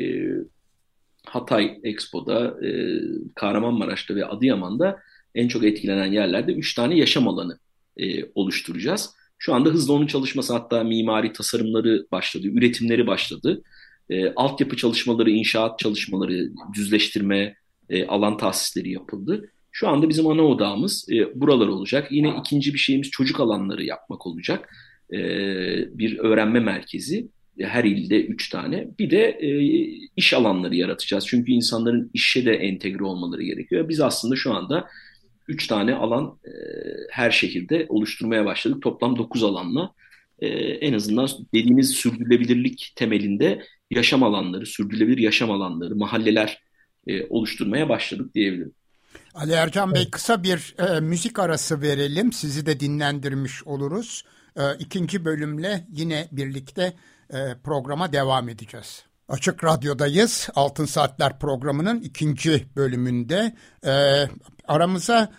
Hatay Expo'da, e, Kahramanmaraş'ta ve Adıyaman'da en çok etkilenen yerlerde üç tane yaşam alanı e, oluşturacağız. Şu anda hızlı onun çalışması hatta mimari tasarımları başladı, üretimleri başladı. E, altyapı çalışmaları, inşaat çalışmaları, düzleştirme, e, alan tahsisleri yapıldı. Şu anda bizim ana odağımız e, buralar olacak. Yine ikinci bir şeyimiz çocuk alanları yapmak olacak. E, bir öğrenme merkezi her ilde üç tane. Bir de e, iş alanları yaratacağız. Çünkü insanların işe de entegre olmaları gerekiyor. Biz aslında şu anda üç tane alan e, her şehirde oluşturmaya başladık. Toplam dokuz alanla e, en azından dediğimiz sürdürülebilirlik temelinde yaşam alanları, sürdürülebilir yaşam alanları, mahalleler e, oluşturmaya başladık diyebilirim. Ali Ercan Bey kısa bir e, müzik arası verelim. Sizi de dinlendirmiş oluruz. E, ikinci bölümle yine birlikte e, programa devam edeceğiz. Açık Radyo'dayız. Altın Saatler programının ikinci bölümünde e, aramıza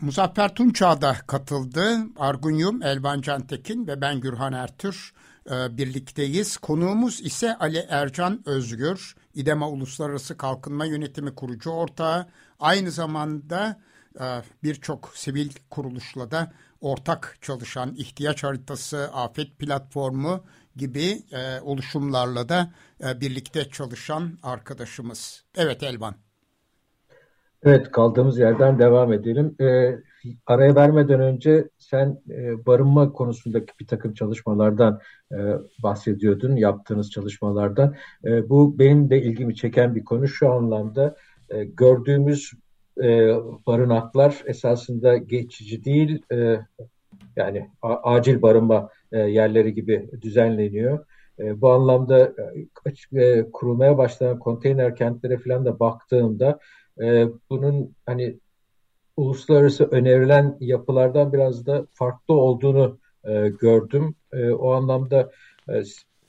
Muzaffer Tunçağ da katıldı. Argun Yum, Elvan Cantekin ve ben Gürhan Ertür e, birlikteyiz. Konuğumuz ise Ali Ercan Özgür, İDEMA Uluslararası Kalkınma Yönetimi kurucu ortağı. Aynı zamanda e, birçok sivil kuruluşla da ortak çalışan ihtiyaç haritası, afet platformu gibi e, oluşumlarla da e, birlikte çalışan arkadaşımız. Evet Elvan. Evet kaldığımız yerden devam edelim. E, araya vermeden önce sen e, barınma konusundaki bir takım çalışmalardan e, bahsediyordun, yaptığınız çalışmalardan. E, bu benim de ilgimi çeken bir konu. Şu anlamda e, gördüğümüz e, barınaklar esasında geçici değil, e, yani acil barınma yerleri gibi düzenleniyor. E, bu anlamda e, kurulmaya başlanan konteyner kentlere falan da baktığımda bunun hani uluslararası önerilen yapılardan biraz da farklı olduğunu gördüm. O anlamda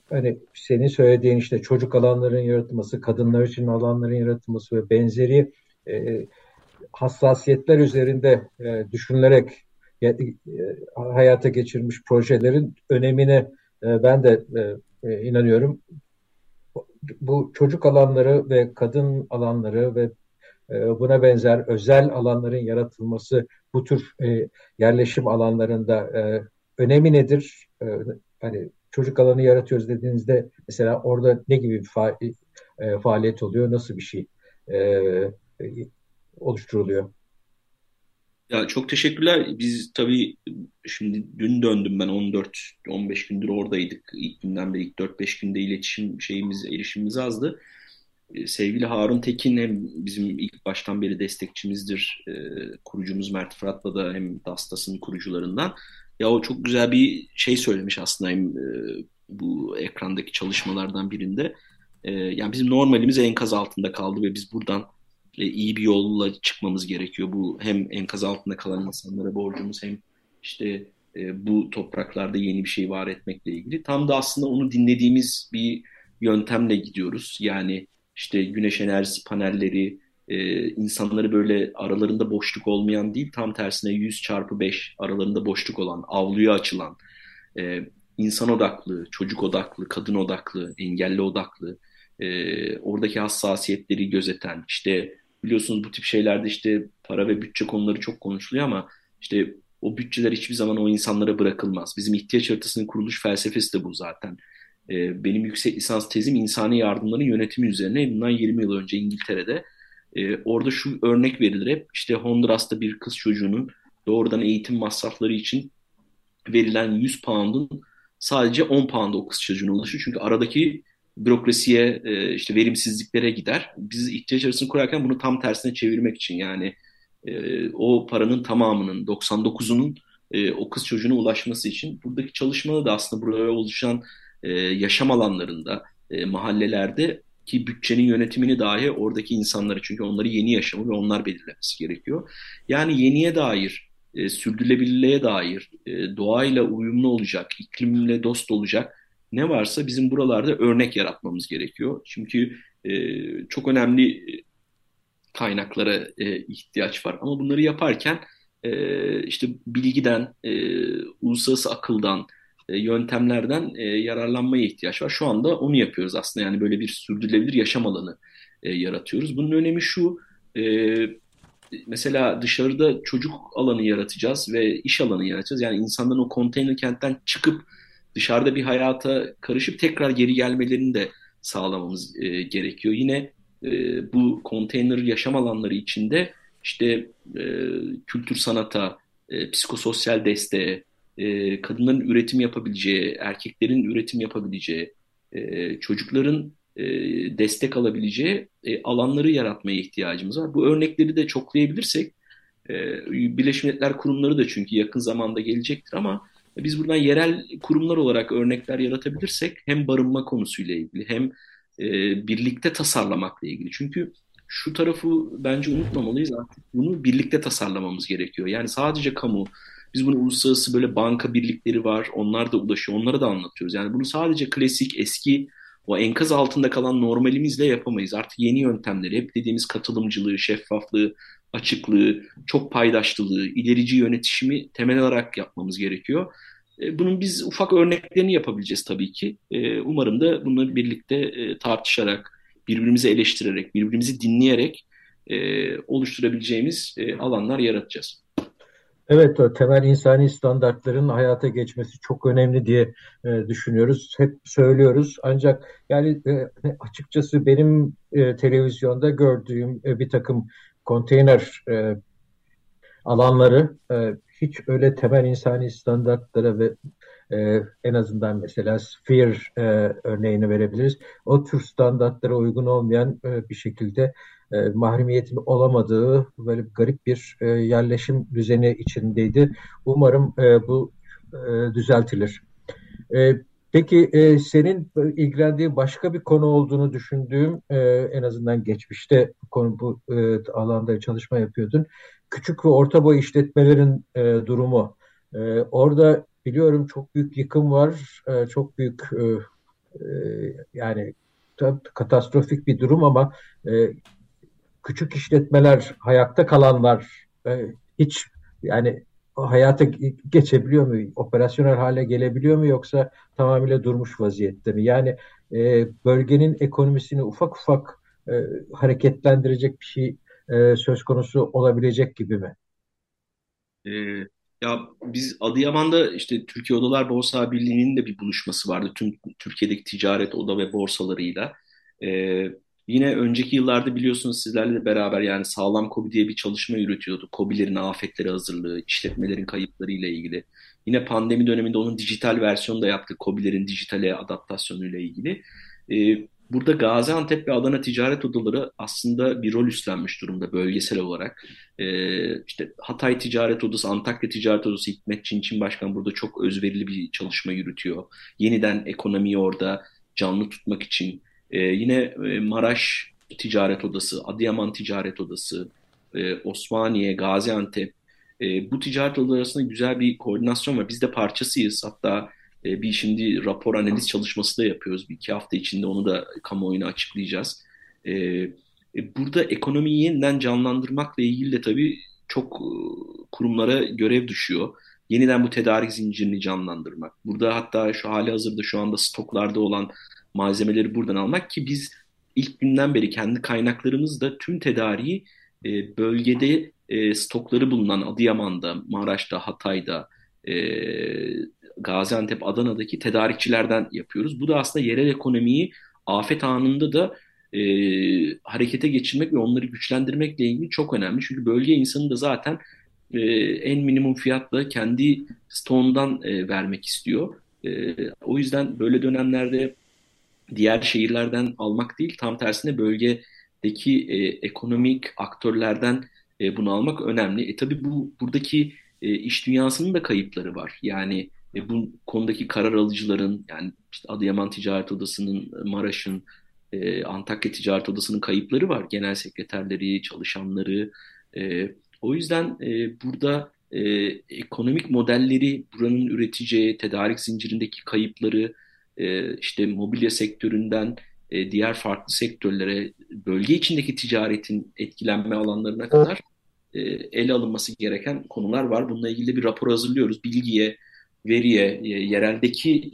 hani senin söylediğin işte çocuk alanların yaratılması, kadınlar için alanların yaratılması ve benzeri hassasiyetler üzerinde düşünülerek e, hayata geçirmiş projelerin önemine e, ben de e, inanıyorum. Bu çocuk alanları ve kadın alanları ve buna benzer özel alanların yaratılması bu tür yerleşim alanlarında önemi nedir? Hani çocuk alanı yaratıyoruz dediğinizde mesela orada ne gibi bir fa faaliyet oluyor? Nasıl bir şey oluşturuluyor? Ya çok teşekkürler. Biz tabii şimdi dün döndüm ben 14-15 gündür oradaydık. İlk günden beri ilk 4-5 günde iletişim şeyimiz, erişimimiz azdı. Ee, sevgili Harun Tekin hem bizim ilk baştan beri destekçimizdir. Ee, kurucumuz Mert Fırat'la da hem Dastas'ın kurucularından. Ya o çok güzel bir şey söylemiş aslında hem e, bu ekrandaki çalışmalardan birinde. E, yani bizim normalimiz enkaz altında kaldı ve biz buradan iyi bir yolla çıkmamız gerekiyor. Bu hem enkaz altında kalan insanlara borcumuz hem işte e, bu topraklarda yeni bir şey var etmekle ilgili. Tam da aslında onu dinlediğimiz bir yöntemle gidiyoruz. Yani işte güneş enerjisi panelleri, e, insanları böyle aralarında boşluk olmayan değil, tam tersine 100 çarpı 5 aralarında boşluk olan, avluya açılan, e, insan odaklı, çocuk odaklı, kadın odaklı, engelli odaklı, e, oradaki hassasiyetleri gözeten, işte biliyorsunuz bu tip şeylerde işte para ve bütçe konuları çok konuşuluyor ama işte o bütçeler hiçbir zaman o insanlara bırakılmaz. Bizim ihtiyaç haritasının kuruluş felsefesi de bu zaten. Ee, benim yüksek lisans tezim insani yardımların yönetimi üzerine. Bundan 20 yıl önce İngiltere'de. Ee, orada şu örnek verilir hep. İşte Honduras'ta bir kız çocuğunun doğrudan eğitim masrafları için verilen 100 pound'un sadece 10 pound o kız çocuğuna ulaşıyor. Çünkü aradaki bürokrasiye, e, işte verimsizliklere gider. Biz ihtiyaç arasını kurarken bunu tam tersine çevirmek için yani e, o paranın tamamının 99'unun e, o kız çocuğuna ulaşması için buradaki çalışmada da aslında buraya oluşan yaşam alanlarında, mahallelerde ki bütçenin yönetimini dahi oradaki insanları çünkü onları yeni yaşamı ve onlar belirlemesi gerekiyor. Yani yeniye dair, sürdürülebilirliğe dair, doğayla uyumlu olacak, iklimle dost olacak ne varsa bizim buralarda örnek yaratmamız gerekiyor. Çünkü e, çok önemli kaynaklara e, ihtiyaç var. Ama bunları yaparken e, işte bilgiden, e, uluslararası akıldan, e, yöntemlerden e, yararlanmaya ihtiyaç var. Şu anda onu yapıyoruz aslında. Yani böyle bir sürdürülebilir yaşam alanı e, yaratıyoruz. Bunun önemi şu, e, mesela dışarıda çocuk alanı yaratacağız ve iş alanı yaratacağız. Yani insanların o konteyner kentten çıkıp dışarıda bir hayata karışıp tekrar geri gelmelerini de sağlamamız e, gerekiyor. Yine e, bu konteyner yaşam alanları içinde işte e, kültür sanata, e, psikososyal desteğe, e, kadınların üretim yapabileceği, erkeklerin üretim yapabileceği, e, çocukların e, destek alabileceği e, alanları yaratmaya ihtiyacımız var. Bu örnekleri de çoklayabilirsek, e, Birleşmiş Milletler kurumları da çünkü yakın zamanda gelecektir ama biz buradan yerel kurumlar olarak örnekler yaratabilirsek hem barınma konusuyla ilgili hem e, birlikte tasarlamakla ilgili. Çünkü şu tarafı bence unutmamalıyız artık bunu birlikte tasarlamamız gerekiyor. Yani sadece kamu, biz bunu uluslararası böyle banka birlikleri var, onlar da ulaşıyor, onlara da anlatıyoruz. Yani bunu sadece klasik, eski, o enkaz altında kalan normalimizle yapamayız. Artık yeni yöntemleri, hep dediğimiz katılımcılığı, şeffaflığı, açıklığı, çok paydaşlılığı, ilerici yönetişimi temel olarak yapmamız gerekiyor. E, bunun biz ufak örneklerini yapabileceğiz tabii ki. E, umarım da bunları birlikte e, tartışarak, birbirimizi eleştirerek, birbirimizi dinleyerek oluşturabileceğimiz alanlar yaratacağız. Evet, temel insani standartların hayata geçmesi çok önemli diye düşünüyoruz. Hep söylüyoruz. Ancak yani açıkçası benim televizyonda gördüğüm bir takım konteyner e, alanları e, hiç öyle temel insani standartlara ve e, en azından mesela Sphere e, örneğini verebiliriz. O tür standartlara uygun olmayan e, bir şekilde e, mahremiyetin olamadığı böyle garip bir e, yerleşim düzeni içindeydi. Umarım e, bu e, düzeltilir. E, Peki e, senin ilgilendiği başka bir konu olduğunu düşündüğüm e, en azından geçmişte bu konu bu e, alanda çalışma yapıyordun. Küçük ve orta boy işletmelerin e, durumu. E, orada biliyorum çok büyük yıkım var, e, çok büyük e, e, yani katastrofik bir durum ama e, küçük işletmeler, hayatta kalanlar e, hiç yani hayata geçebiliyor mu? Operasyonel hale gelebiliyor mu yoksa tamamıyla durmuş vaziyette mi? Yani e, bölgenin ekonomisini ufak ufak e, hareketlendirecek bir şey e, söz konusu olabilecek gibi mi? E, ya biz Adıyaman'da işte Türkiye Odalar Borsa Birliği'nin de bir buluşması vardı tüm Türkiye'deki ticaret oda ve borsalarıyla. E, Yine önceki yıllarda biliyorsunuz sizlerle de beraber yani sağlam kobi diye bir çalışma yürütüyordu. Kobilerin afetleri hazırlığı, işletmelerin kayıpları ile ilgili. Yine pandemi döneminde onun dijital versiyonu da yaptık. Kobilerin dijitale adaptasyonu ile ilgili. Ee, burada Gaziantep ve Adana Ticaret Odaları aslında bir rol üstlenmiş durumda bölgesel olarak. Ee, işte Hatay Ticaret Odası, Antakya Ticaret Odası Hikmet Çinçin Başkan burada çok özverili bir çalışma yürütüyor. Yeniden ekonomiyi orada canlı tutmak için ee, yine e, Maraş Ticaret Odası, Adıyaman Ticaret Odası, e, Osmaniye, Gaziantep e, bu ticaret odaları arasında güzel bir koordinasyon var. Biz de parçasıyız. Hatta e, bir şimdi rapor analiz çalışması da yapıyoruz. Bir iki hafta içinde onu da kamuoyuna açıklayacağız. E, e, burada ekonomiyi yeniden canlandırmakla ilgili de tabii çok e, kurumlara görev düşüyor. Yeniden bu tedarik zincirini canlandırmak. Burada hatta şu hali hazırda şu anda stoklarda olan malzemeleri buradan almak ki biz ilk günden beri kendi kaynaklarımızda tüm tedariği e, bölgede e, stokları bulunan Adıyaman'da, Maraş'ta, Hatay'da, e, Gaziantep, Adana'daki tedarikçilerden yapıyoruz. Bu da aslında yerel ekonomiyi afet anında da e, harekete geçirmek ve onları güçlendirmekle ilgili çok önemli. Çünkü bölge insanı da zaten e, en minimum fiyatla kendi stoğundan e, vermek istiyor. E, o yüzden böyle dönemlerde diğer şehirlerden almak değil, tam tersine bölgedeki e, ekonomik aktörlerden e, bunu almak önemli. E tabii bu buradaki e, iş dünyasının da kayıpları var. Yani e, bu konudaki karar alıcıların, yani işte Adıyaman Ticaret Odası'nın, Maraş'ın, e, Antakya Ticaret Odası'nın kayıpları var. Genel sekreterleri, çalışanları. E, o yüzden e, burada e, ekonomik modelleri, buranın üreteceği, tedarik zincirindeki kayıpları, e, işte mobilya sektöründen e, diğer farklı sektörlere, bölge içindeki ticaretin etkilenme alanlarına kadar e, ele alınması gereken konular var. Bununla ilgili bir rapor hazırlıyoruz. Bilgiye, veriye, yereldeki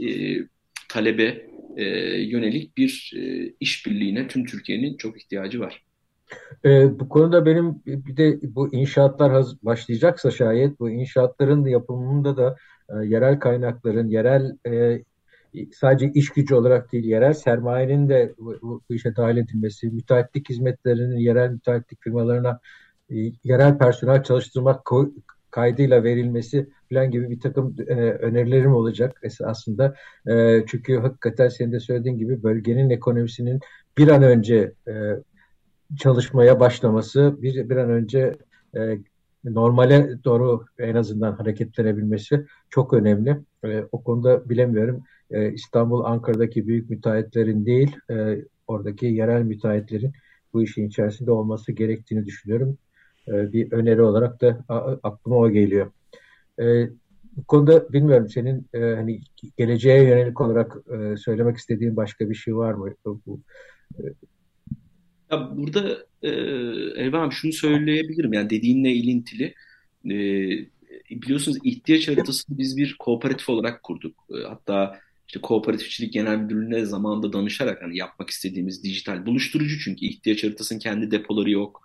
talebe yönelik bir işbirliğine tüm Türkiye'nin çok ihtiyacı var. E, bu konuda benim bir de bu inşaatlar başlayacaksa şayet bu inşaatların yapımında da e, yerel kaynakların, yerel e, sadece iş gücü olarak değil yerel sermayenin de bu, bu işe dahil edilmesi, müteahhitlik hizmetlerinin yerel müteahhitlik firmalarına e, yerel personel çalıştırmak kaydıyla verilmesi falan gibi bir takım e, önerilerim olacak aslında. E, çünkü hakikaten senin de söylediğin gibi bölgenin ekonomisinin bir an önce e, çalışmaya başlaması, bir, bir an önce e, normale doğru en azından hareketlenebilmesi çok önemli. E, o konuda bilemiyorum e, İstanbul, Ankara'daki büyük müteahhitlerin değil, e, oradaki yerel müteahhitlerin bu işin içerisinde olması gerektiğini düşünüyorum. E, bir öneri olarak da aklıma o geliyor. E, bu konuda bilmiyorum senin e, hani geleceğe yönelik olarak e, söylemek istediğin başka bir şey var mı? Bu, e, ya burada e, Elvan şunu söyleyebilirim yani dediğinle ilintili. E, biliyorsunuz ihtiyaç haritasını biz bir kooperatif olarak kurduk. E, hatta işte kooperatifçilik genel müdürlüğüne zamanında danışarak hani yapmak istediğimiz dijital buluşturucu çünkü ihtiyaç haritasının kendi depoları yok.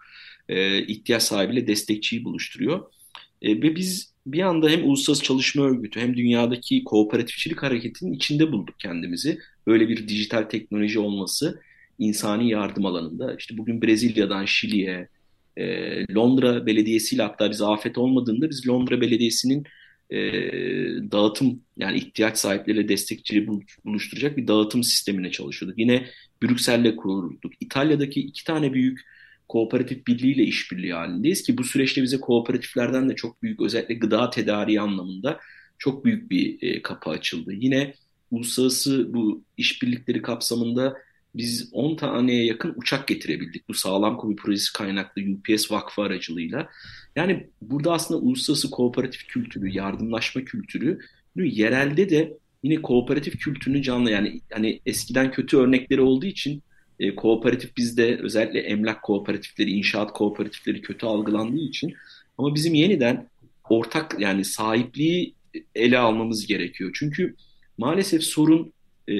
E, ihtiyaç sahibiyle destekçiyi buluşturuyor. E, ve biz bir anda hem Uluslararası Çalışma Örgütü hem dünyadaki kooperatifçilik hareketinin içinde bulduk kendimizi. Böyle bir dijital teknoloji olması insani yardım alanında. İşte bugün Brezilya'dan Şili'ye, e, Londra Belediyesi'yle hatta biz afet olmadığında biz Londra Belediyesi'nin e, dağıtım yani ihtiyaç sahipleriyle destekçiyi buluşturacak bir dağıtım sistemine çalışıyorduk. Yine Brüksel'le kurduk. İtalya'daki iki tane büyük kooperatif birliğiyle işbirliği halindeyiz ki bu süreçte bize kooperatiflerden de çok büyük özellikle gıda tedariği anlamında çok büyük bir e, kapı açıldı. Yine uluslararası bu işbirlikleri kapsamında biz 10 taneye yakın uçak getirebildik bu sağlam kobi projesi kaynaklı UPS Vakfı aracılığıyla. Yani burada aslında uluslararası kooperatif kültürü, yardımlaşma kültürü yerelde de yine kooperatif kültürünü canlı yani hani eskiden kötü örnekleri olduğu için e, kooperatif bizde özellikle emlak kooperatifleri, inşaat kooperatifleri kötü algılandığı için ama bizim yeniden ortak yani sahipliği ele almamız gerekiyor. Çünkü maalesef sorun e,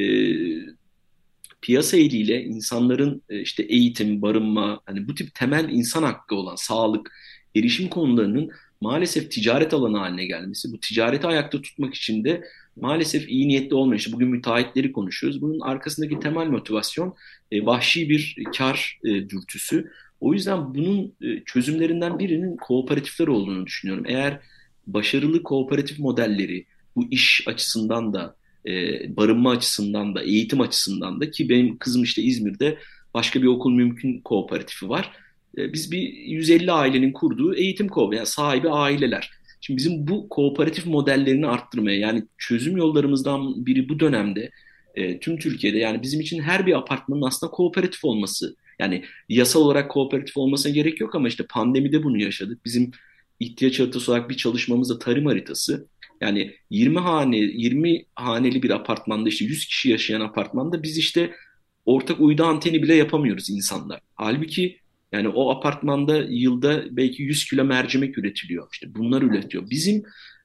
piyasa eliyle insanların e, işte eğitim, barınma, hani bu tip temel insan hakkı olan sağlık, erişim konularının maalesef ticaret alanı haline gelmesi. Bu ticareti ayakta tutmak için de maalesef iyi niyetli olmuyor. İşte bugün müteahhitleri konuşuyoruz. Bunun arkasındaki temel motivasyon e, vahşi bir kar e, dürtüsü. O yüzden bunun e, çözümlerinden birinin kooperatifler olduğunu düşünüyorum. Eğer başarılı kooperatif modelleri bu iş açısından da e, barınma açısından da eğitim açısından da ki benim kızım işte İzmir'de başka bir okul mümkün kooperatifi var. E, biz bir 150 ailenin kurduğu eğitim kooperatifi yani sahibi aileler. Şimdi bizim bu kooperatif modellerini arttırmaya yani çözüm yollarımızdan biri bu dönemde e, tüm Türkiye'de yani bizim için her bir apartmanın aslında kooperatif olması. Yani yasal olarak kooperatif olmasına gerek yok ama işte pandemide bunu yaşadık. Bizim ihtiyaç haritası olarak bir çalışmamız da tarım haritası. Yani 20 hane 20 haneli bir apartmanda işte 100 kişi yaşayan apartmanda biz işte ortak uydu anteni bile yapamıyoruz insanlar. Halbuki yani o apartmanda yılda belki 100 kilo mercimek üretiliyor. İşte bunlar üretiyor. Bizim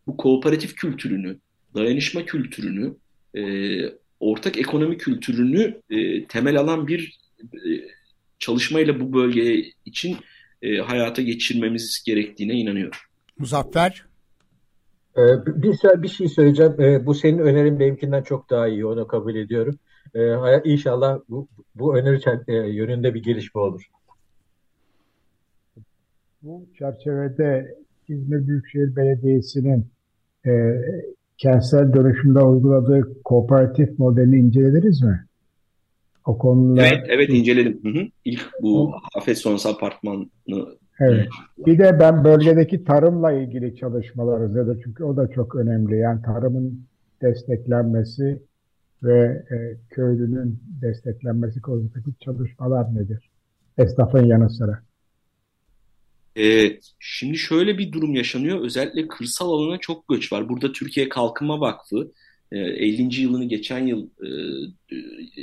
bu kooperatif kültürünü, dayanışma kültürünü, e, ortak ekonomi kültürünü e, temel alan bir e, çalışmayla bu bölge için e, hayata geçirmemiz gerektiğine inanıyorum. Muzaffer? Ee, bir, bir şey söyleyeceğim. Ee, bu senin önerin benimkinden çok daha iyi. Onu kabul ediyorum. Ee, inşallah bu, bu öneri e, yönünde bir gelişme olur. Bu çerçevede İzmir Büyükşehir Belediyesi'nin e, kentsel dönüşümde uyguladığı kooperatif modelini incelediniz mi? O konuda Evet, evet inceledim. Hı hı. İlk bu Hafez Sonrası Apartmanı Evet. Bir de ben bölgedeki tarımla ilgili çalışmalar izledim. Çünkü o da çok önemli. Yani tarımın desteklenmesi ve e, köylünün desteklenmesi konusundaki çalışmalar nedir? Esnafın yanı sıra. Ee, şimdi şöyle bir durum yaşanıyor. Özellikle kırsal alana çok göç var. Burada Türkiye Kalkınma Vakfı 50. E, yılını geçen yıl e,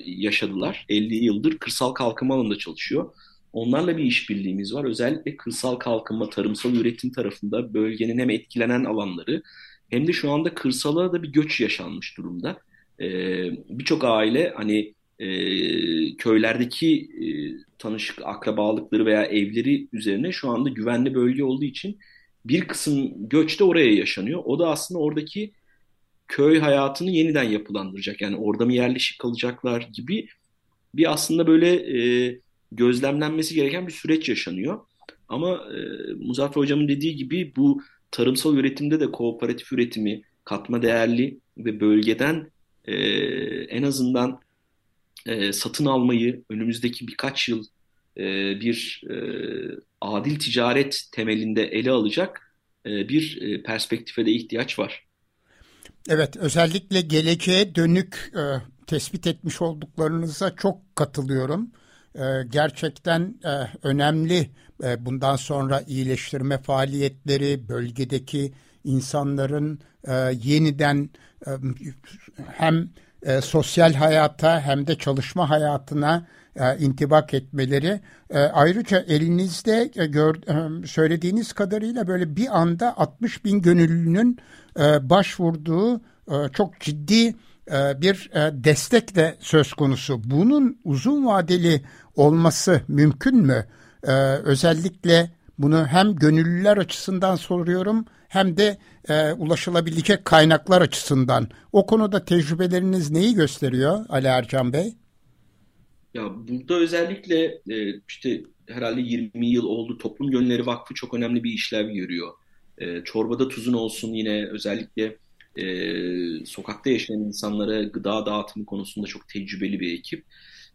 yaşadılar. 50 yıldır kırsal kalkınma alanında çalışıyor. Onlarla bir işbirliğimiz var. Özellikle kırsal kalkınma, tarımsal üretim tarafında bölgenin hem etkilenen alanları hem de şu anda kırsala da bir göç yaşanmış durumda. Ee, Birçok aile hani e, köylerdeki e, tanışık akrabalıkları veya evleri üzerine şu anda güvenli bölge olduğu için bir kısım göç de oraya yaşanıyor. O da aslında oradaki köy hayatını yeniden yapılandıracak. Yani orada mı yerleşik kalacaklar gibi bir aslında böyle e, gözlemlenmesi gereken bir süreç yaşanıyor. Ama e, Muzaffer Hocam'ın dediği gibi bu tarımsal üretimde de kooperatif üretimi katma değerli ve bölgeden e, en azından e, satın almayı önümüzdeki birkaç yıl e, bir e, adil ticaret temelinde ele alacak e, bir e, perspektife de ihtiyaç var. Evet, özellikle geleceğe dönük e, tespit etmiş olduklarınıza çok katılıyorum. E, gerçekten e, önemli e, bundan sonra iyileştirme faaliyetleri, bölgedeki insanların e, yeniden hem sosyal hayata hem de çalışma hayatına intibak etmeleri. Ayrıca elinizde söylediğiniz kadarıyla böyle bir anda 60 bin gönüllünün başvurduğu çok ciddi bir e, destek de söz konusu. Bunun uzun vadeli olması mümkün mü? E, özellikle bunu hem gönüllüler açısından soruyorum hem de e, ulaşılabilecek kaynaklar açısından. O konuda tecrübeleriniz neyi gösteriyor Ali Ercan Bey? Ya burada özellikle e, işte herhalde 20 yıl oldu Toplum Gönülleri Vakfı çok önemli bir işlev görüyor. E, çorbada tuzun olsun yine özellikle e, sokakta yaşayan insanlara gıda dağıtımı konusunda çok tecrübeli bir ekip.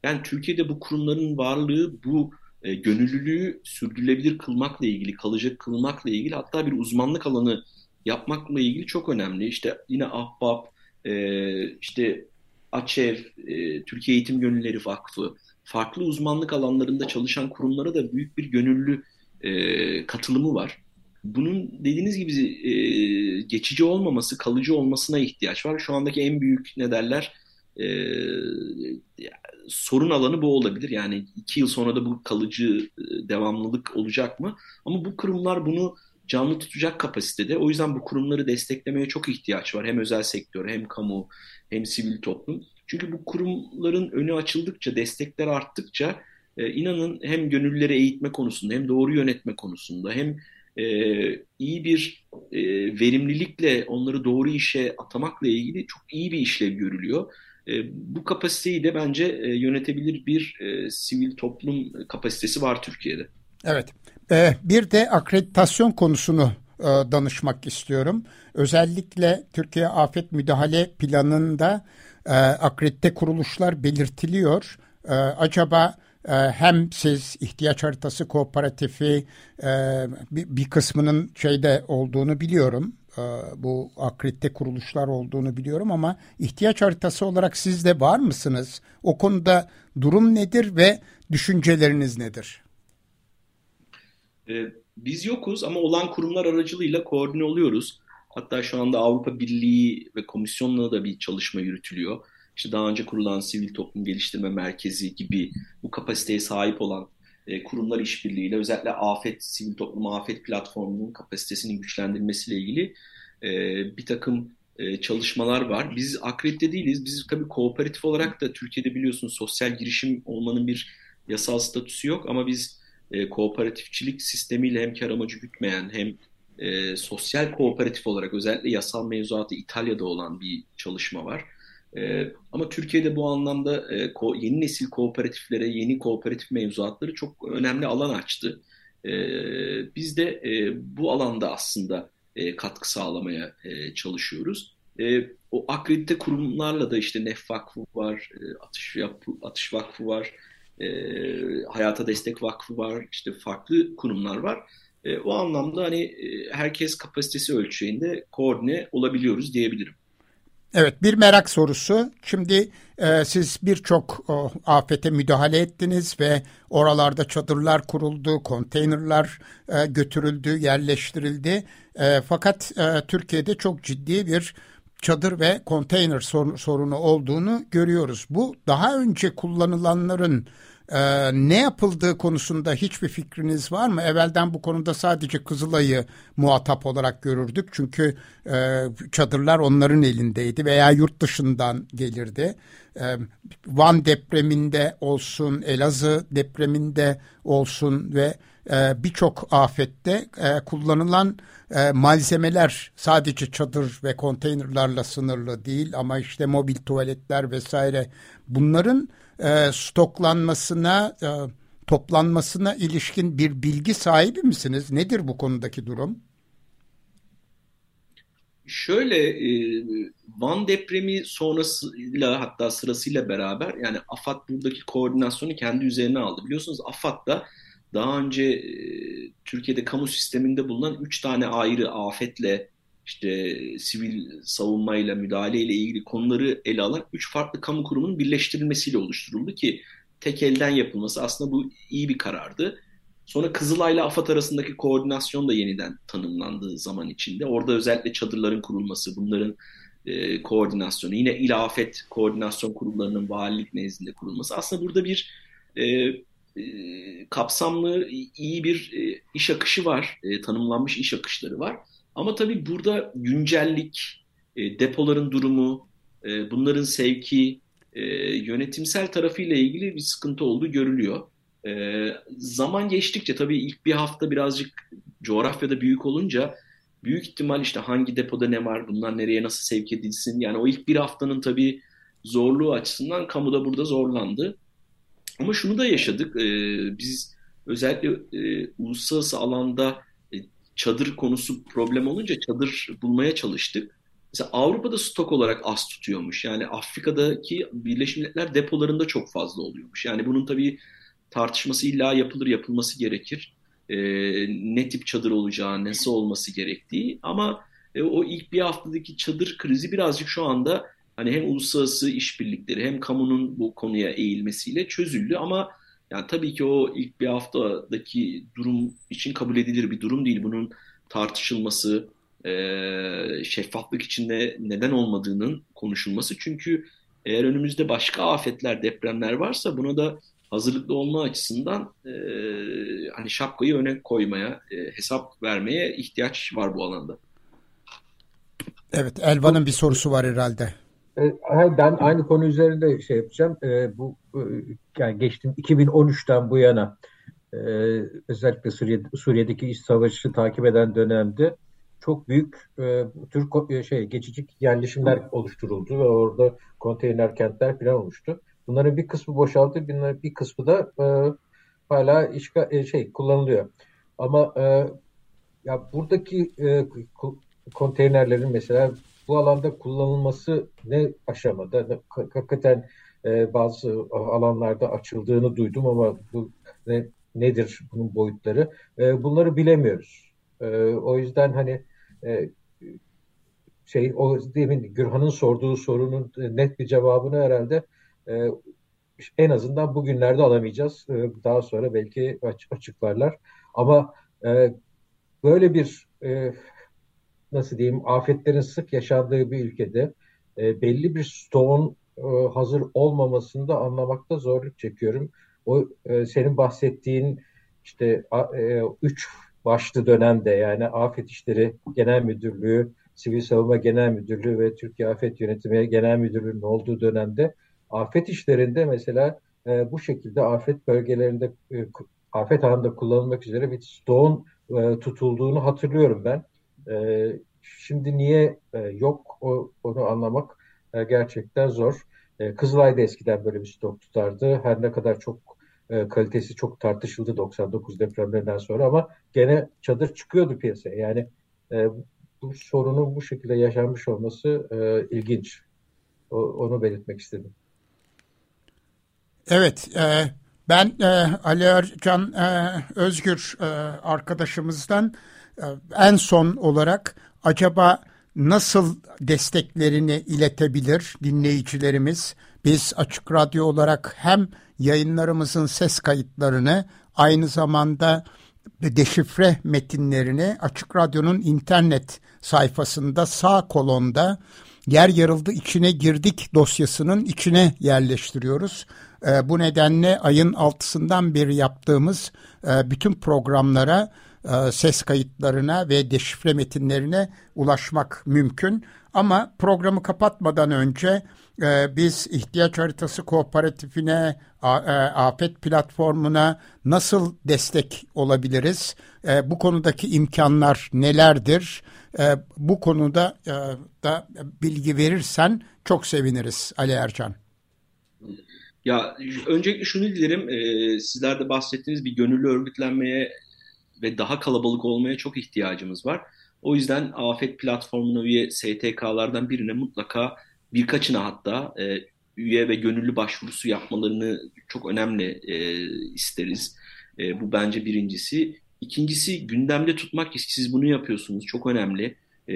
Yani Türkiye'de bu kurumların varlığı bu e, gönüllülüğü sürdürülebilir kılmakla ilgili, kalıcı kılmakla ilgili hatta bir uzmanlık alanı yapmakla ilgili çok önemli. İşte yine Ahbap, e, işte AÇEV, e, Türkiye Eğitim Gönülleri Vakfı, farklı uzmanlık alanlarında çalışan kurumlara da büyük bir gönüllü e, katılımı var. Bunun dediğiniz gibi e, geçici olmaması, kalıcı olmasına ihtiyaç var. Şu andaki en büyük ne derler e, sorun alanı bu olabilir. Yani iki yıl sonra da bu kalıcı e, devamlılık olacak mı? Ama bu kurumlar bunu canlı tutacak kapasitede. O yüzden bu kurumları desteklemeye çok ihtiyaç var. Hem özel sektör hem kamu hem sivil toplum. Çünkü bu kurumların önü açıldıkça, destekler arttıkça e, inanın hem gönüllüleri eğitme konusunda hem doğru yönetme konusunda hem e, iyi bir e, verimlilikle onları doğru işe atamakla ilgili çok iyi bir işlev görülüyor. E, bu kapasiteyi de bence e, yönetebilir bir e, sivil toplum kapasitesi var Türkiye'de. Evet. E, bir de akreditasyon konusunu e, danışmak istiyorum. Özellikle Türkiye Afet Müdahale Planı'nda e, akredite kuruluşlar belirtiliyor. E, acaba hem siz ihtiyaç haritası kooperatifi e, bir, kısmının şeyde olduğunu biliyorum. E, bu akredite kuruluşlar olduğunu biliyorum ama ihtiyaç haritası olarak siz de var mısınız? O konuda durum nedir ve düşünceleriniz nedir? Ee, biz yokuz ama olan kurumlar aracılığıyla koordine oluyoruz. Hatta şu anda Avrupa Birliği ve Komisyon'la da bir çalışma yürütülüyor. İşte daha önce kurulan Sivil Toplum Geliştirme Merkezi gibi bu kapasiteye sahip olan e, kurumlar işbirliğiyle özellikle afet, sivil toplum afet platformunun kapasitesinin güçlendirilmesiyle ilgili e, bir takım e, çalışmalar var. Biz akredite değiliz. Biz tabii kooperatif olarak da Türkiye'de biliyorsunuz sosyal girişim olmanın bir yasal statüsü yok ama biz e, kooperatifçilik sistemiyle hem kar amacı gütmeyen hem e, sosyal kooperatif olarak özellikle yasal mevzuatı İtalya'da olan bir çalışma var. E, ama Türkiye'de bu anlamda e, ko, yeni nesil kooperatiflere, yeni kooperatif mevzuatları çok önemli alan açtı. E, biz de e, bu alanda aslında e, katkı sağlamaya e, çalışıyoruz. E, o akredite kurumlarla da işte Nef Vakfı var, e, Atış, Yapı, Atış Vakfı var, e, Hayata Destek Vakfı var, işte farklı kurumlar var. E, o anlamda hani e, herkes kapasitesi ölçeğinde koordine olabiliyoruz diyebilirim. Evet bir merak sorusu. Şimdi e, siz birçok afete müdahale ettiniz ve oralarda çadırlar kuruldu, konteynerlar e, götürüldü, yerleştirildi. E, fakat e, Türkiye'de çok ciddi bir çadır ve konteyner sorunu olduğunu görüyoruz. Bu daha önce kullanılanların ee, ne yapıldığı konusunda hiçbir fikriniz var mı? Evvelden bu konuda sadece Kızılay'ı muhatap olarak görürdük. Çünkü e, çadırlar onların elindeydi veya yurt dışından gelirdi. E, Van depreminde olsun, Elazığ depreminde olsun ve e, birçok afette e, kullanılan e, malzemeler sadece çadır ve konteynerlarla sınırlı değil ama işte mobil tuvaletler vesaire bunların e, stoklanmasına, e, toplanmasına ilişkin bir bilgi sahibi misiniz? Nedir bu konudaki durum? Şöyle e, Van depremi sonrasıyla hatta sırasıyla beraber yani AFAD buradaki koordinasyonu kendi üzerine aldı. Biliyorsunuz AFAD da daha önce e, Türkiye'de kamu sisteminde bulunan üç tane ayrı afetle işte sivil savunmayla, müdahaleyle ilgili konuları ele alan üç farklı kamu kurumunun birleştirilmesiyle oluşturuldu ki tek elden yapılması aslında bu iyi bir karardı. Sonra Kızılay'la AFAD arasındaki koordinasyon da yeniden tanımlandığı zaman içinde. Orada özellikle çadırların kurulması, bunların e, koordinasyonu, yine il afet koordinasyon kurullarının valilik nezdinde kurulması. Aslında burada bir e, e, kapsamlı, iyi bir e, iş akışı var, e, tanımlanmış iş akışları var. Ama tabii burada güncellik, e, depoların durumu, e, bunların sevki, e, yönetimsel tarafıyla ilgili bir sıkıntı olduğu görülüyor. E, zaman geçtikçe tabii ilk bir hafta birazcık coğrafyada büyük olunca büyük ihtimal işte hangi depoda ne var, bunlar nereye nasıl sevk edilsin. Yani o ilk bir haftanın tabii zorluğu açısından kamuda burada zorlandı. Ama şunu da yaşadık. E, biz özellikle e, uluslararası alanda çadır konusu problem olunca çadır bulmaya çalıştık. Mesela Avrupa'da stok olarak az tutuyormuş. Yani Afrika'daki Birleşmiş Milletler depolarında çok fazla oluyormuş. Yani bunun tabii tartışması illa yapılır yapılması gerekir. Ee, ne tip çadır olacağı, nasıl olması gerektiği. Ama e, o ilk bir haftadaki çadır krizi birazcık şu anda hani hem uluslararası işbirlikleri hem kamunun bu konuya eğilmesiyle çözüldü. Ama yani tabii ki o ilk bir haftadaki durum için kabul edilir bir durum değil. Bunun tartışılması, e, şeffaflık içinde neden olmadığının konuşulması. Çünkü eğer önümüzde başka afetler, depremler varsa buna da hazırlıklı olma açısından e, hani şapkayı öne koymaya, e, hesap vermeye ihtiyaç var bu alanda. Evet, Elvan'ın bir sorusu var herhalde. E, ben aynı konu üzerinde şey yapacağım. E, bu e, yani geçtim 2013'ten bu yana özellikle Suriye, Suriye'deki iç savaşı takip eden dönemde çok büyük tür şey geçici yerleşimler oluşturuldu ve orada konteyner kentler falan oluştu. Bunların bir kısmı boşaldı, bir kısmı da hala işgal, şey kullanılıyor. Ama ya buradaki konteynerlerin mesela bu alanda kullanılması ne aşamada? Hakikaten e, bazı alanlarda açıldığını duydum ama bu ne, nedir bunun boyutları? E, bunları bilemiyoruz. E, o yüzden hani e, şey o demin Gürhan'ın sorduğu sorunun net bir cevabını herhalde e, en azından bugünlerde alamayacağız. E, daha sonra belki açıklarlar. Ama e, böyle bir e, nasıl diyeyim afetlerin sık yaşandığı bir ülkede e, belli bir stoğun e, hazır olmamasında anlamakta zorluk çekiyorum. O e, senin bahsettiğin işte e, üç başlı dönemde yani Afet İşleri Genel Müdürlüğü, Sivil Savunma Genel Müdürlüğü ve Türkiye Afet Yönetimi Genel Müdürlüğü'nün olduğu dönemde afet işlerinde mesela e, bu şekilde afet bölgelerinde e, afet anında kullanılmak üzere bir stoğun e, tutulduğunu hatırlıyorum ben. E, şimdi niye e, yok onu anlamak e, gerçekten zor. E, Kızılay da eskiden böyle bir stok tutardı. Her ne kadar çok kalitesi çok tartışıldı 99 depremlerinden sonra ama gene çadır çıkıyordu piyasaya. Yani bu sorunun bu şekilde yaşanmış olması ilginç. Onu belirtmek istedim. Evet, e, ben e, Ali Ercan e, Özgür e, arkadaşımızdan en son olarak acaba nasıl desteklerini iletebilir dinleyicilerimiz? Biz Açık Radyo olarak hem yayınlarımızın ses kayıtlarını aynı zamanda deşifre metinlerini Açık Radyo'nun internet sayfasında sağ kolonda yer yarıldı içine girdik dosyasının içine yerleştiriyoruz. E, bu nedenle ayın altısından beri yaptığımız e, bütün programlara e, ses kayıtlarına ve deşifre metinlerine ulaşmak mümkün. Ama programı kapatmadan önce e, biz ihtiyaç haritası kooperatifine, e, afet platformuna nasıl destek olabiliriz? Bu konudaki imkanlar nelerdir? Bu konuda da bilgi verirsen çok seviniriz Ali Ercan. Ya öncelikle şunu dilerim, e, sizler de bahsettiğiniz bir gönüllü örgütlenmeye ve daha kalabalık olmaya çok ihtiyacımız var. O yüzden Afet platformuna üye STK'lardan birine mutlaka birkaçına hatta e, üye ve gönüllü başvurusu yapmalarını çok önemli e, isteriz. E, bu bence birincisi. İkincisi gündemde tutmak siz bunu yapıyorsunuz çok önemli. E,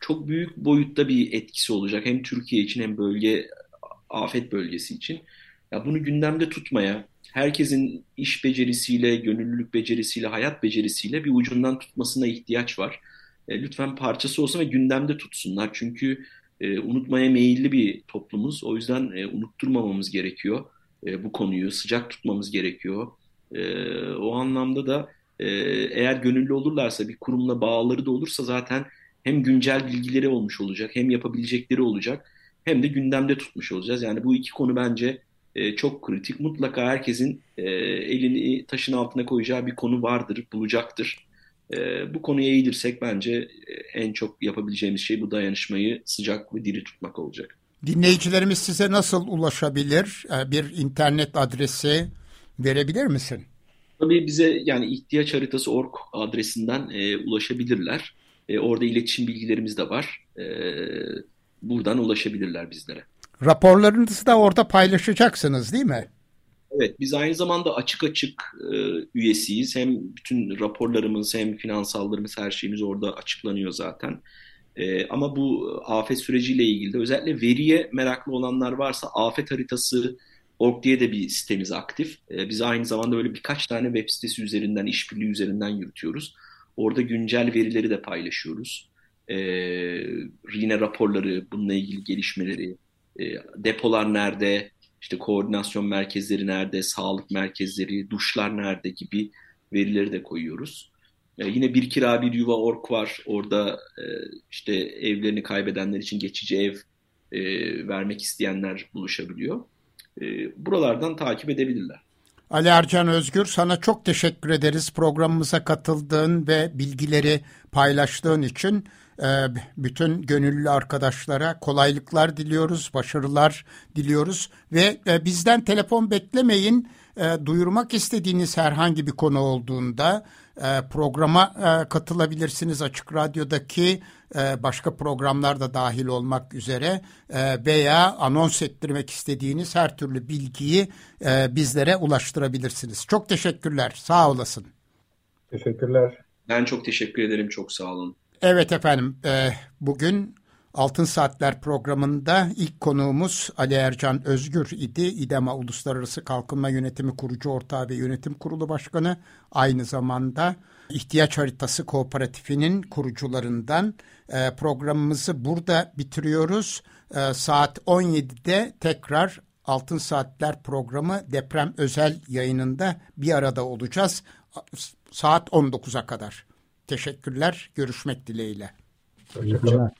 çok büyük boyutta bir etkisi olacak hem Türkiye için hem bölge afet bölgesi için. Ya bunu gündemde tutmaya, herkesin iş becerisiyle, gönüllülük becerisiyle, hayat becerisiyle bir ucundan tutmasına ihtiyaç var. E, lütfen parçası olsun ve gündemde tutsunlar. Çünkü e, unutmaya meyilli bir toplumuz. O yüzden e, unutturmamamız gerekiyor e, bu konuyu. Sıcak tutmamız gerekiyor. E, o anlamda da e, eğer gönüllü olurlarsa, bir kurumla bağları da olursa zaten hem güncel bilgileri olmuş olacak, hem yapabilecekleri olacak, hem de gündemde tutmuş olacağız. Yani bu iki konu bence e, çok kritik. Mutlaka herkesin e, elini taşın altına koyacağı bir konu vardır, bulacaktır. E, bu konuya eğilirsek bence e, en çok yapabileceğimiz şey bu dayanışmayı sıcak ve diri tutmak olacak. Dinleyicilerimiz size nasıl ulaşabilir? E, bir internet adresi verebilir misin? Tabii bize yani ihtiyaç haritası org adresinden e, ulaşabilirler. E, orada iletişim bilgilerimiz de var. E, buradan ulaşabilirler bizlere. Raporlarınızı da orada paylaşacaksınız değil mi? Evet, biz aynı zamanda açık açık e, üyesiyiz. Hem bütün raporlarımız hem finansallarımız her şeyimiz orada açıklanıyor zaten. E, ama bu afet süreciyle ilgili de özellikle veriye meraklı olanlar varsa afet haritası org diye de bir sitemiz aktif. E, biz aynı zamanda böyle birkaç tane web sitesi üzerinden, işbirliği üzerinden yürütüyoruz. Orada güncel verileri de paylaşıyoruz. E, yine raporları, bununla ilgili gelişmeleri, e, depolar nerede, işte koordinasyon merkezleri nerede, sağlık merkezleri, duşlar nerede gibi verileri de koyuyoruz. E, yine bir kira bir yuva ork var. Orada e, işte evlerini kaybedenler için geçici ev vermek isteyenler buluşabiliyor. Buralardan takip edebilirler. Ali Ercan Özgür sana çok teşekkür ederiz programımıza katıldığın ve bilgileri paylaştığın için. E, bütün gönüllü arkadaşlara kolaylıklar diliyoruz, başarılar diliyoruz ve e, bizden telefon beklemeyin. E, duyurmak istediğiniz herhangi bir konu olduğunda programa katılabilirsiniz. Açık Radyo'daki başka programlar da dahil olmak üzere veya anons ettirmek istediğiniz her türlü bilgiyi bizlere ulaştırabilirsiniz. Çok teşekkürler. Sağ olasın. Teşekkürler. Ben çok teşekkür ederim. Çok sağ olun. Evet efendim, e, bugün Altın Saatler programında ilk konuğumuz Ali Ercan Özgür idi. İDEMA Uluslararası Kalkınma Yönetimi Kurucu Ortağı ve Yönetim Kurulu Başkanı. Aynı zamanda İhtiyaç Haritası Kooperatifinin kurucularından e, programımızı burada bitiriyoruz. E, saat 17'de tekrar Altın Saatler programı deprem özel yayınında bir arada olacağız. Saat 19'a kadar. Teşekkürler. Görüşmek dileğiyle. Teşekkürler.